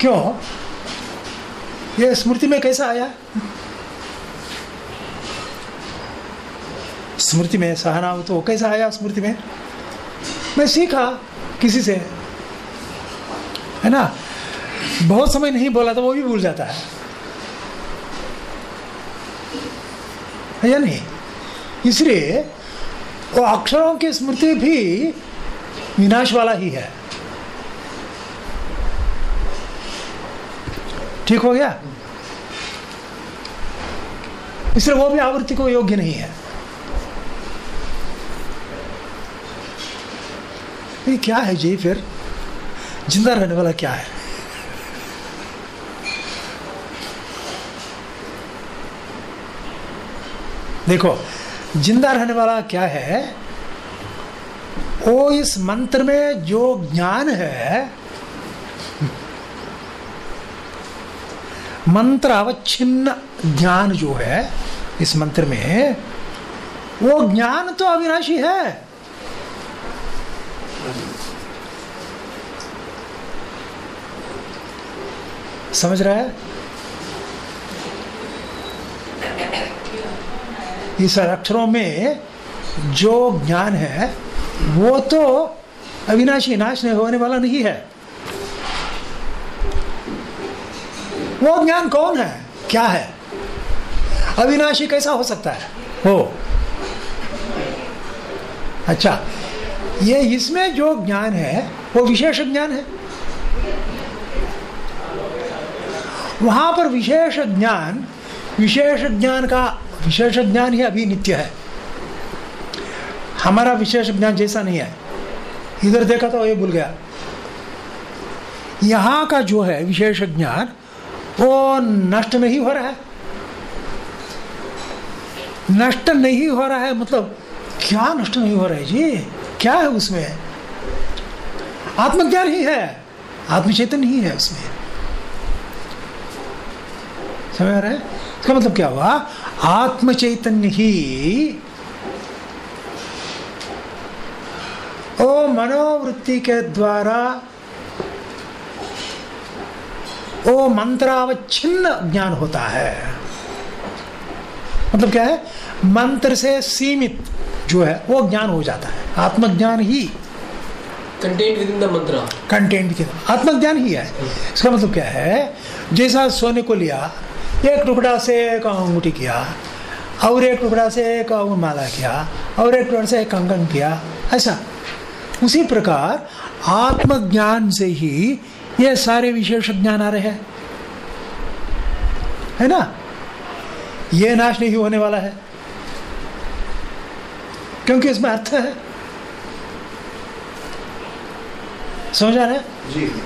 क्यों? ये स्मृति में कैसा आया? स्मृति में सहना हो तो कैसा आया स्मृति में? मैं सीखा किसी से। है ना? बहुत समय नहीं बोला तो वो भी भूल जाता है। है या नहीं? इसलिए वो अक्षरों की स्मृति भी विनाश वाला ही है। ठीक हो गया? इसलिए वो भी आवृत्ति को योग्य नहीं है। ये क्या है जी फिर? ज़िंदा रहने वाला क्या है? देखो ज़िंदा रहने वाला क्या है? वो इस मंत्र में जो ज्ञान है, मंत्र अवच्छिन्न ज्ञान जो है, इस मंत्र में, वो ज्ञान तो अविनाशी है। समझ रहा है? इस अक्षरों में जो ज्ञान है, वो तो अविनाशी नाश नहीं होने वाला नहीं है। वो ज्ञान कौन है? क्या है? अविनाशी कैसा हो सकता है? हो। अच्छा ये इसमें जो ज्ञान है, वो विशेष ज्ञान है। वहाँ पर विशेष ज्ञान विशेष ज्ञान का विशेष ज्ञान ही अभी नित्य है। हमारा विशेष ज्ञान जैसा नहीं है। इधर देखा तो ये भूल गया। यहाँ का जो है विशेष ज्ञान, वो नष्ट नहीं हो रहा है। नष्ट नहीं हो रहा है मतलब क्या नष्ट नहीं हो रहा है जी? क्या है उसमें? आत्मज्ञान ही है। आत्मचेतन ही है उसमें। समझ रहा है? इसका मतलब क्या हुआ? आत्म चैतन्य ही ओ मनोवृत्ति के द्वारा ओ मंत्रावच्छिन्न ज्ञान होता है। मतलब क्या है? मंत्र से सीमित जो है वो ज्ञान हो जाता है। आत्मज्ञान ही। Content within the mantra content के आत्मज्ञान ही है। इसका मतलब क्या है? जैसा सोने को लिया एक टुकड़ा से एक अंगूठी किया और एक टुकड़ा से एक माला किया और एक टुकड़ा से एक कंगन किया। ऐसा। उसी प्रकार आत्मज्ञान से ही ये सारे विशेष ज्ञान आ रहे हैं। है ना? ये नाश नहीं होने वाला है। क्योंकि इसमें अर्थ है। समझ आ रहा है? जी।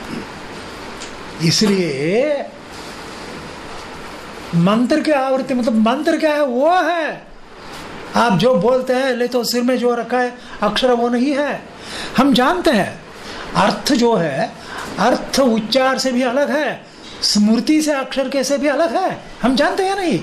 इसलिए मंत्र की आवृत्ति मतलब मंत्र क्या है? वो है। आप जो बोलते हैं, ले तो सिर में जो रखा है, अक्षर वो नहीं है। हम जानते हैं, अर्थ जो है, अर्थ उच्चार से भी अलग है, स्मृति से अक्षर कैसे भी अलग है। हम जानते हैं नहीं?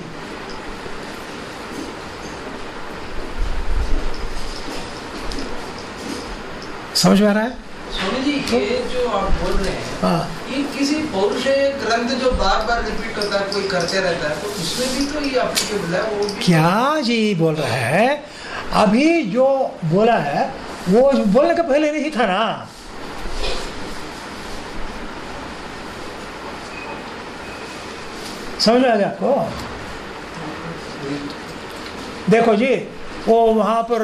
समझ में आ रहा है? स्वामी जी ये जो आप बोल रहे हैं हाँ। ये किसी पौरुष ग्रंथ जो बार बार रिपीट होता है कोई करते रहता है तो उसमें भी तो ये है वो क्या जी बोल रहा है? अभी जो बोला है वो बोलने के पहले नहीं था ना। समझ में आ गया आपको? देखो जी वो वहाँ पर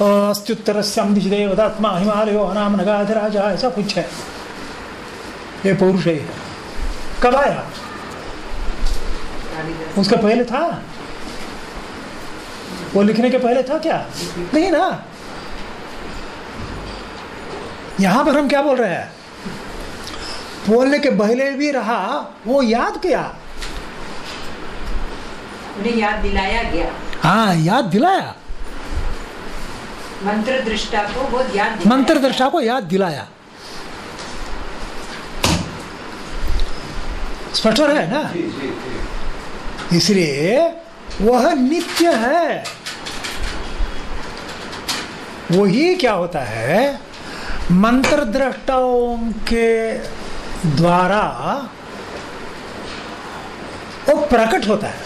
अ, अस्त्युत्तर देवदात्मा हिमालयो नाम नगाध राजा ऐसा कुछ है ये पौरुष। है कब आया उसके पहले था? वो लिखने के पहले था क्या? नहीं ना। यहाँ पर हम क्या बोल रहे हैं? बोलने के पहले भी रहा वो याद किया। उन्हें याद दिलाया गया। हाँ याद दिलाया। मंत्र दृष्टा को वो याद दिलाया। मंत्र दृष्टा को याद दिलाया। स्पष्ट है ना? जी जी जी। इसलिए वह नित्य है। वही क्या होता है? मंत्र दृष्टाओं के द्वारा वो प्रकट होता है।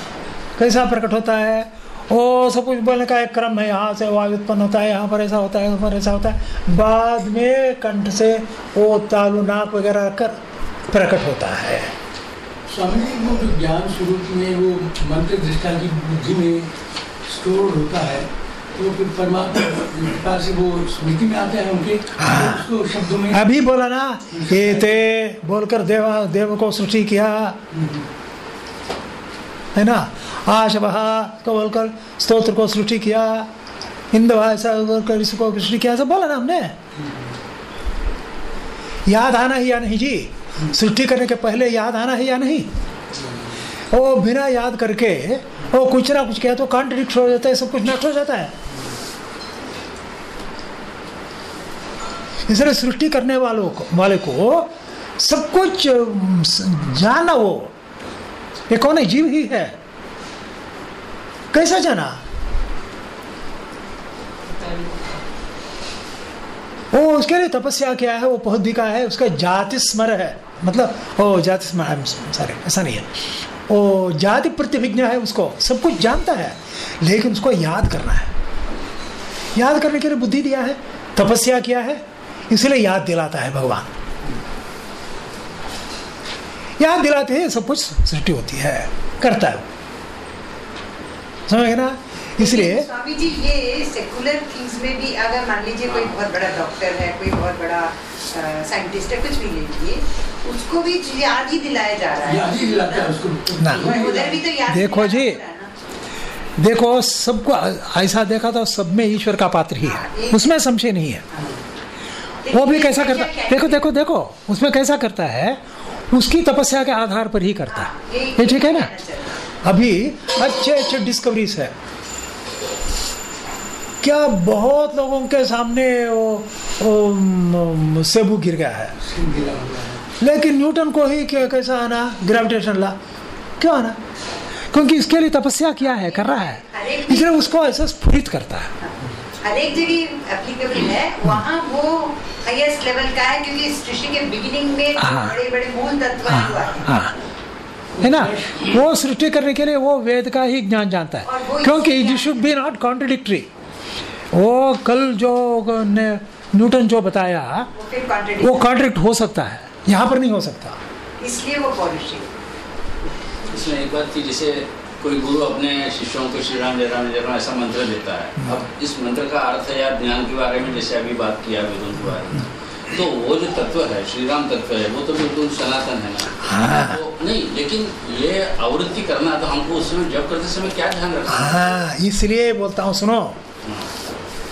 कैसा प्रकट होता है? वो सब कुछ बोलने का एक क्रम है यहाँ से वायु उत्पन्न होता है यहाँ पर ऐसा होता है यहाँ पर ऐसा होता है। बाद में कंठ से वो तालु नाक वगैरह कर प्रकट होता है। स्वामी जी वो जो ज्ञान स्वरूप में वो मंत्र दृष्टा की बुद्धि में स्टोर होता है तो फिर परमात्मा से वो स्मृति में आते हैं उनके तो शब्दों में अभी बोला ना ये ते बोलकर देवा देव को सृष्टि किया। है ना? आश बहा को बोलकर स्तोत्र को सृष्टि किया। हिंदवा ऐसा बोलकर इसको सृष्टि किया। सब बोला ना हमने? याद आना ही या नहीं जी? सृष्टि करने के पहले याद आना है या नहीं? वो बिना याद करके वो कुछ ना कुछ किया तो कॉन्ट्रडिक्ट हो जाता है, सब कुछ नष्ट हो जाता है। इसलिए सृष्टि करने वालों वाले को सब कुछ जाना वो ये कौन है? जीव ही है। कैसा जाना? वो उसके लिए तपस्या क्या है, वो पौधी का है, उसका जाति स्मर है। मतलब ओ, जाति स्मर है सॉरी ऐसा नहीं है। ओ, जाति प्रतिभिज्ञा है उसको, सब कुछ जानता है, लेकिन उसको याद करना है। याद करने के लिए बुद्धि दिया है, तपस्या किया है, इसलिए याद दिलाता है भगवान। याद दिलाते हैं सब कुछ सृष्टि होती है करता है समझ गए ना? इसलिए स्वामी जी ये सेकुलर थिंग्स में भी अगर मान लीजिए कोई बहुत बड़ा डॉक्टर है कोई बहुत बड़ा साइंटिस्ट है कुछ भी ले लीजिए उसको भी याद ही दिलाया जा रहा है। याद ही दिलाता है उसको। ना। उधर भी तो याद देखो जी। हो है। देखो सबको ऐसा देखा तो सब में ईश्वर का पात्र ही है उसमें संशय नहीं है। वो भी कैसा करता देखो देखो देखो उसमें कैसा करता है उसकी तपस्या के आधार पर ही करता है। ये ठीक है ना? अभी अच्छे अच्छे डिस्कवरीज है। क्या बहुत लोगों के सामने वो, वो सेबू गिर गया है। लेकिन न्यूटन को ही क्या कैसा आना? Gravitation law. क्यों आना? क्योंकि इसके लिए तपस्या किया है कर रहा है। इसलिए उसको ऐसा स्फुरित करता है। हर एक जगह एप्लीकेबल है। वहाँ वो हाईएस्ट लेवल का है क्योंकि इस सृष्टि के बिगिनिंग में हाँ। बड़े बड़े मूल तत्व हुआ है। हाँ। है ना? वो सृष्टि करने के लिए वो वेद का ही ज्ञान जानता है। क्योंकि it should be not contradictory वो कल जो ने न्यूटन जो बताया वो कॉन्ट्रडिक्ट हो सकता है। यहाँ पर नहीं हो सकता। इसलिए वो पॉलिसी इसमें एक बात थी जैसे कोई गुरु अपने शिष्यों को श्री राम जय राम जय राम ऐसा मंत्र देता है। अब इस मंत्र का अर्थ है या ज्ञान के बारे में जैसे अभी बात किया विदुन के बारे में। तो वो जो तत्व है श्री राम तत्व है वो तो बिल्कुल सनातन है ना। हाँ। तो नहीं लेकिन ये आवृत्ति करना तो हमको उस समय जब करते समय क्या ध्यान रखना हाँ? इसलिए बोलता हूँ सुनो।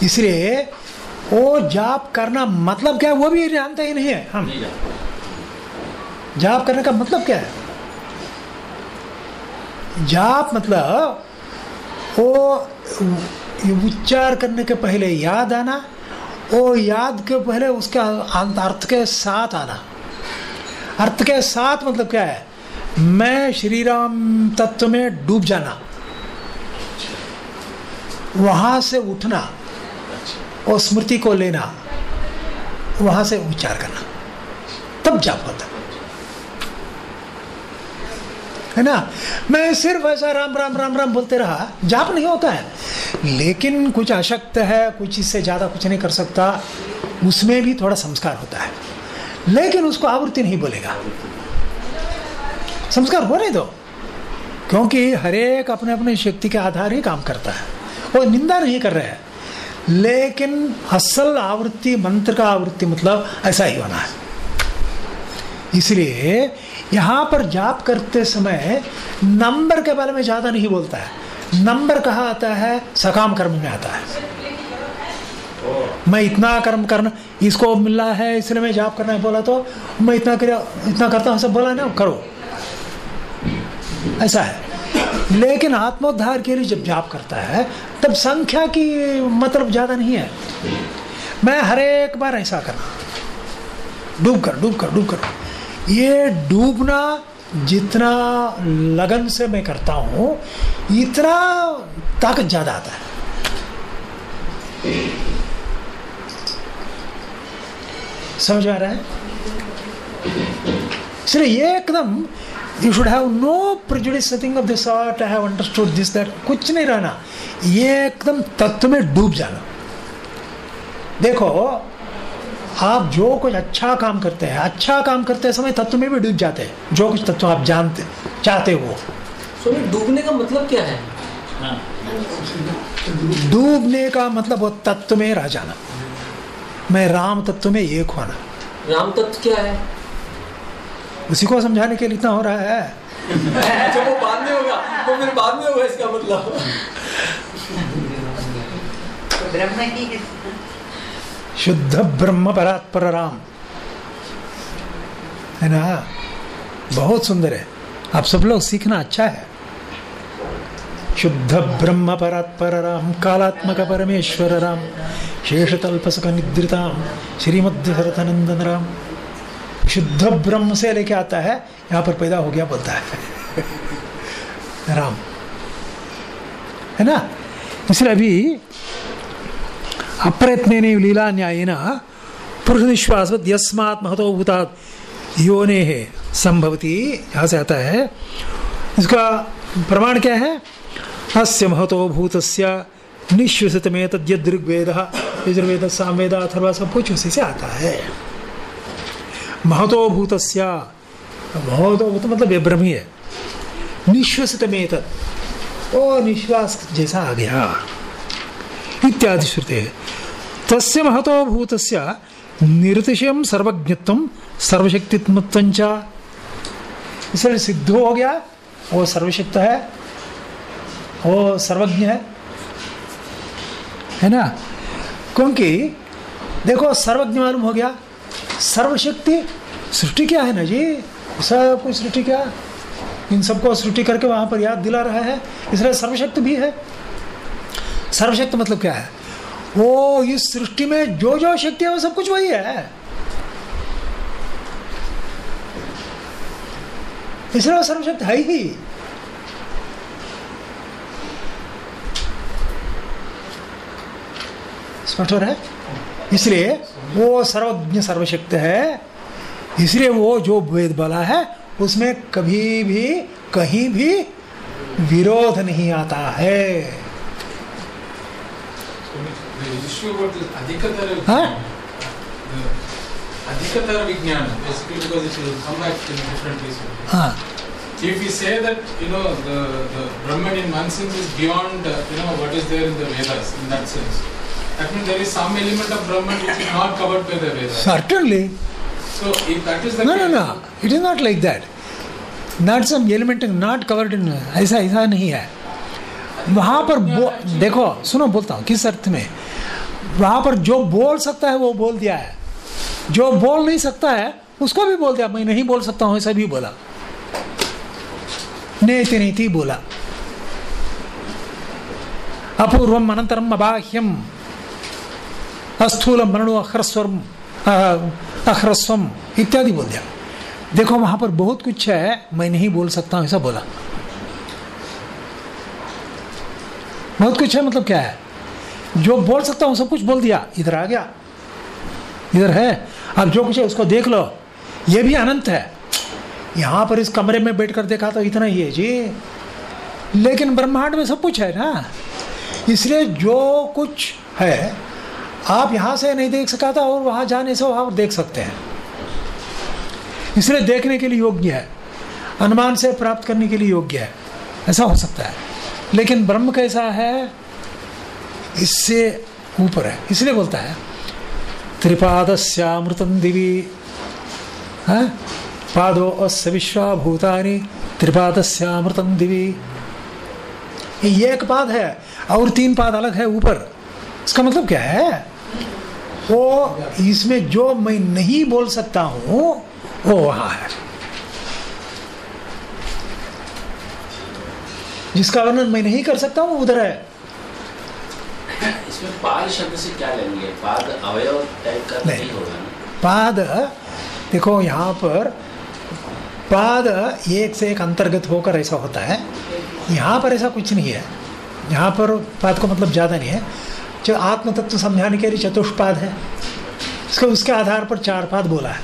इसलिए वो जाप करना मतलब क्या है, वो भी जानते ही नहीं है हम। नहीं जाप करने का मतलब क्या है? जाप मतलब वो उच्चार करने के पहले याद आना वो याद के पहले उसका अर्थ के साथ आना। अर्थ के साथ मतलब क्या है? मैं श्री राम तत्व में डूब जाना। वहाँ से उठना, और स्मृति को लेना, वहाँ से उच्चार करना। तब जाप होता है ना? मैं सिर्फ़ ऐसा राम राम राम राम बोलते रहा। जाप नहीं होता है। लेकिन कुछ अशक्त है, कुछ इससे ज़्यादा कुछ नहीं कर सकता। उसमें भी थोड़ा संस्कार होता है। लेकिन उसको आवृत्ति नहीं बोलेगा। संस्कार होने दो क्योंकि हरेक अपने अपने शक्ति के आधार ही काम करता है। वो निंदा नहीं कर रहे हैं। लेकिन असल आवृत्ति मंत्र का आवृत्ति मतलब ऐसा ही होना है। इसलिए यहाँ पर जाप करते समय नंबर के बारे में ज़्यादा नहीं बोलता है। नंबर कहा आता है? सकाम कर्म में आता है। मैं इतना कर्म करना, इसको मिला है, इसलिए मैं जाप करना है बोला तो मैं इतना कर इतना करता हूँ, सब बोला ना, करो। ऐसा है। लेकिन आत्मोद्धार के लिए जब जाप करता है, तब संख्या की मतलब ज़्यादा नहीं है। मैं हर एक बार ऐसा करना। डूब कर डूब कर डूब कर। ये डूबना जितना लगन से मैं करता हूँ, इतना ताकत ज़्यादा आता है। समझ आ रहा है? इसलिए एकदम you should have no prejudice thing of this art I have understood this that कुछ नहीं रहना। ये एकदम तत्व में डूब जाना। देखो आप जो कुछ अच्छा काम करते हैं अच्छा काम करते समय तत्व में भी डूब जाते हैं। जो कुछ तत्व आप जानते चाहते हो। डूबने का मतलब क्या है? डूबने का मतलब वो तत्व में रह जाना। मैं राम तत्व में एक होना राम तत्व क्या है? उसी को समझाने के लिए इतना हो रहा है। अच्छा वो बाद में होगा। वो फिर बाद में होगा इसका मतलब। ब्रह्म ही है शुद्ध ब्रह्म परात्पर राम है ना? बहुत सुंदर है। आप सब लोग सीखना अच्छा है। शुद्ध ब्रह्म परात्पर राम कालात्मक परमेश्वर राम शेषतल्प सुख निद्रिताम श्रीमद शरथनंदन राम शुद्ध ब्रह्म से लेके आता है, यहाँ पर पैदा हो गया बोलता है। राम। है ना? इसलिए अभी अप्रयत्न लीला न्यायन पुरुष निश्वास यस्मात् महतो भूतात् योने संभवती यहाँ से आता है इसका प्रमाण क्या है? अस्य महतो भूतस्य निश्वसित में तद्यदृग्वेद यजुर्वेद, सामवेद, अथर्वा सब कुछ उसी से आता है। महतो भूतस्य, महतो भूत मतलब ये ब्रह्म ही। निश्वसित में ओ निश्वास जैसा आ गया। इत्यादि श्रुते तस्य महतो भूतस्य निरतिशयम सर्वज्ञत्व, सर्वशक्तित्व इसलिए सिद्ध हो गया, वो सर्वशक्त है, वो सर्वज्ञ है। है ना? क्योंकि देखो, सर्वज्ञ मालूम हो गया, सर्वशक्ति सृष्टि क्या है ना जी? सब कुछ सृष्टि क्या? इन सबको सृष्टि करके वहाँ पर याद दिला रहा है, इसलिए सर्वशक्त भी है। सर्वशक्त मतलब क्या है? वो इस सृष्टि में जो जो शक्ति है, वो सब कुछ वही है। इसलिए वो सर्वशक्त है ही। स्पष्ट हो रहा है? इसलिए वो सर्वज्ञ सर्वशक्त है। इसलिए वो जो वेद बला है, उसमें कभी भी, कहीं भी विरोध नहीं आता है The issue about this adhikatara Huh? adhikatara vijnana, basically because it will come back in different ways. हाँ If we say that, you know, the, the Brahman in one sense is beyond, uh, you know, what is there in the Vedas, in that sense. That means there is some element of Brahman which is not covered by the Vedas. certainly So if that is the no case, no no it is not like that not some element not covered in ऐसा ऐसा नहीं है वहाँ पर बो, देखो सुनो बोलता हूँ किस अर्थ में? वहाँ पर जो बोल सकता है वो बोल दिया है। जो बोल नहीं सकता है उसको भी बोल दिया मैं नहीं बोल सकता हूँ ऐसा भी बोला। नेति नीति बोला। अपूर्वम अनंतरम अबाह्यम अस्थूल मरणु अखरस्वरम अखरस्वम इत्यादि बोल दिया। देखो वहाँ पर बहुत कुछ है मैं नहीं बोल सकता हूँ ऐसा बोला। बहुत कुछ है मतलब क्या है? जो बोल सकता हूँ, सब कुछ बोल दिया। इधर आ गया। इधर है। अब जो कुछ है, उसको देख लो। ये भी अनंत है। यहाँ पर इस कमरे में बैठकर देखा तो इतना ही है, जी। लेकिन ब्रह्मांड में सब कुछ है ना। इसलिए जो कुछ है, आप यहाँ से नहीं देख सका था और वहाँ जाने से वहाँ देख सकते हैं। इसलिए देखने के लिए योग्य है। अनुमान से प्राप्त करने के लिए योग्य है। ऐसा हो सकता है। लेकिन ब्रह्म कैसा है? इससे ऊपर है। इसलिए बोलता है, त्रिपादस्यामृतम दिवी। है? पादो अस्य विश्वाभूतानि त्रिपादस्यामृतम दिवी। ये एक पाद है और तीन पाद अलग है ऊपर। इसका मतलब क्या है? वो इसमें जो मैं नहीं बोल सकता हूँ, वो वहाँ है। जिसका वर्णन मैं नहीं कर सकता हूँ उधर है। इसमें पाद शब्द से क्या लेंगे? पाद अवयव टाइप का नहीं। नहीं होगा पाद देखो यहाँ पर पाद एक से एक अंतर्गत होकर ऐसा होता है। यहाँ पर ऐसा कुछ नहीं है। यहाँ पर पाद को मतलब ज़्यादा नहीं है। जो आत्म तत्व समझाने के लिए चतुष्पाद है। इसको उसके आधार पर चार पाद बोला है।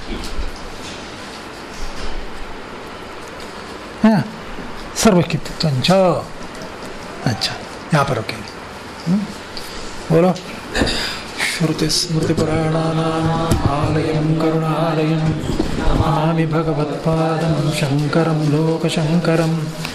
हाँ। सर्वकित्व अच्छा यहाँ पर ओके बोलो श्रुतिस्मृतिपुराणानामालयं करुणालयं नमामि भगवत्पादं शङ्करं लोकशङ्करम्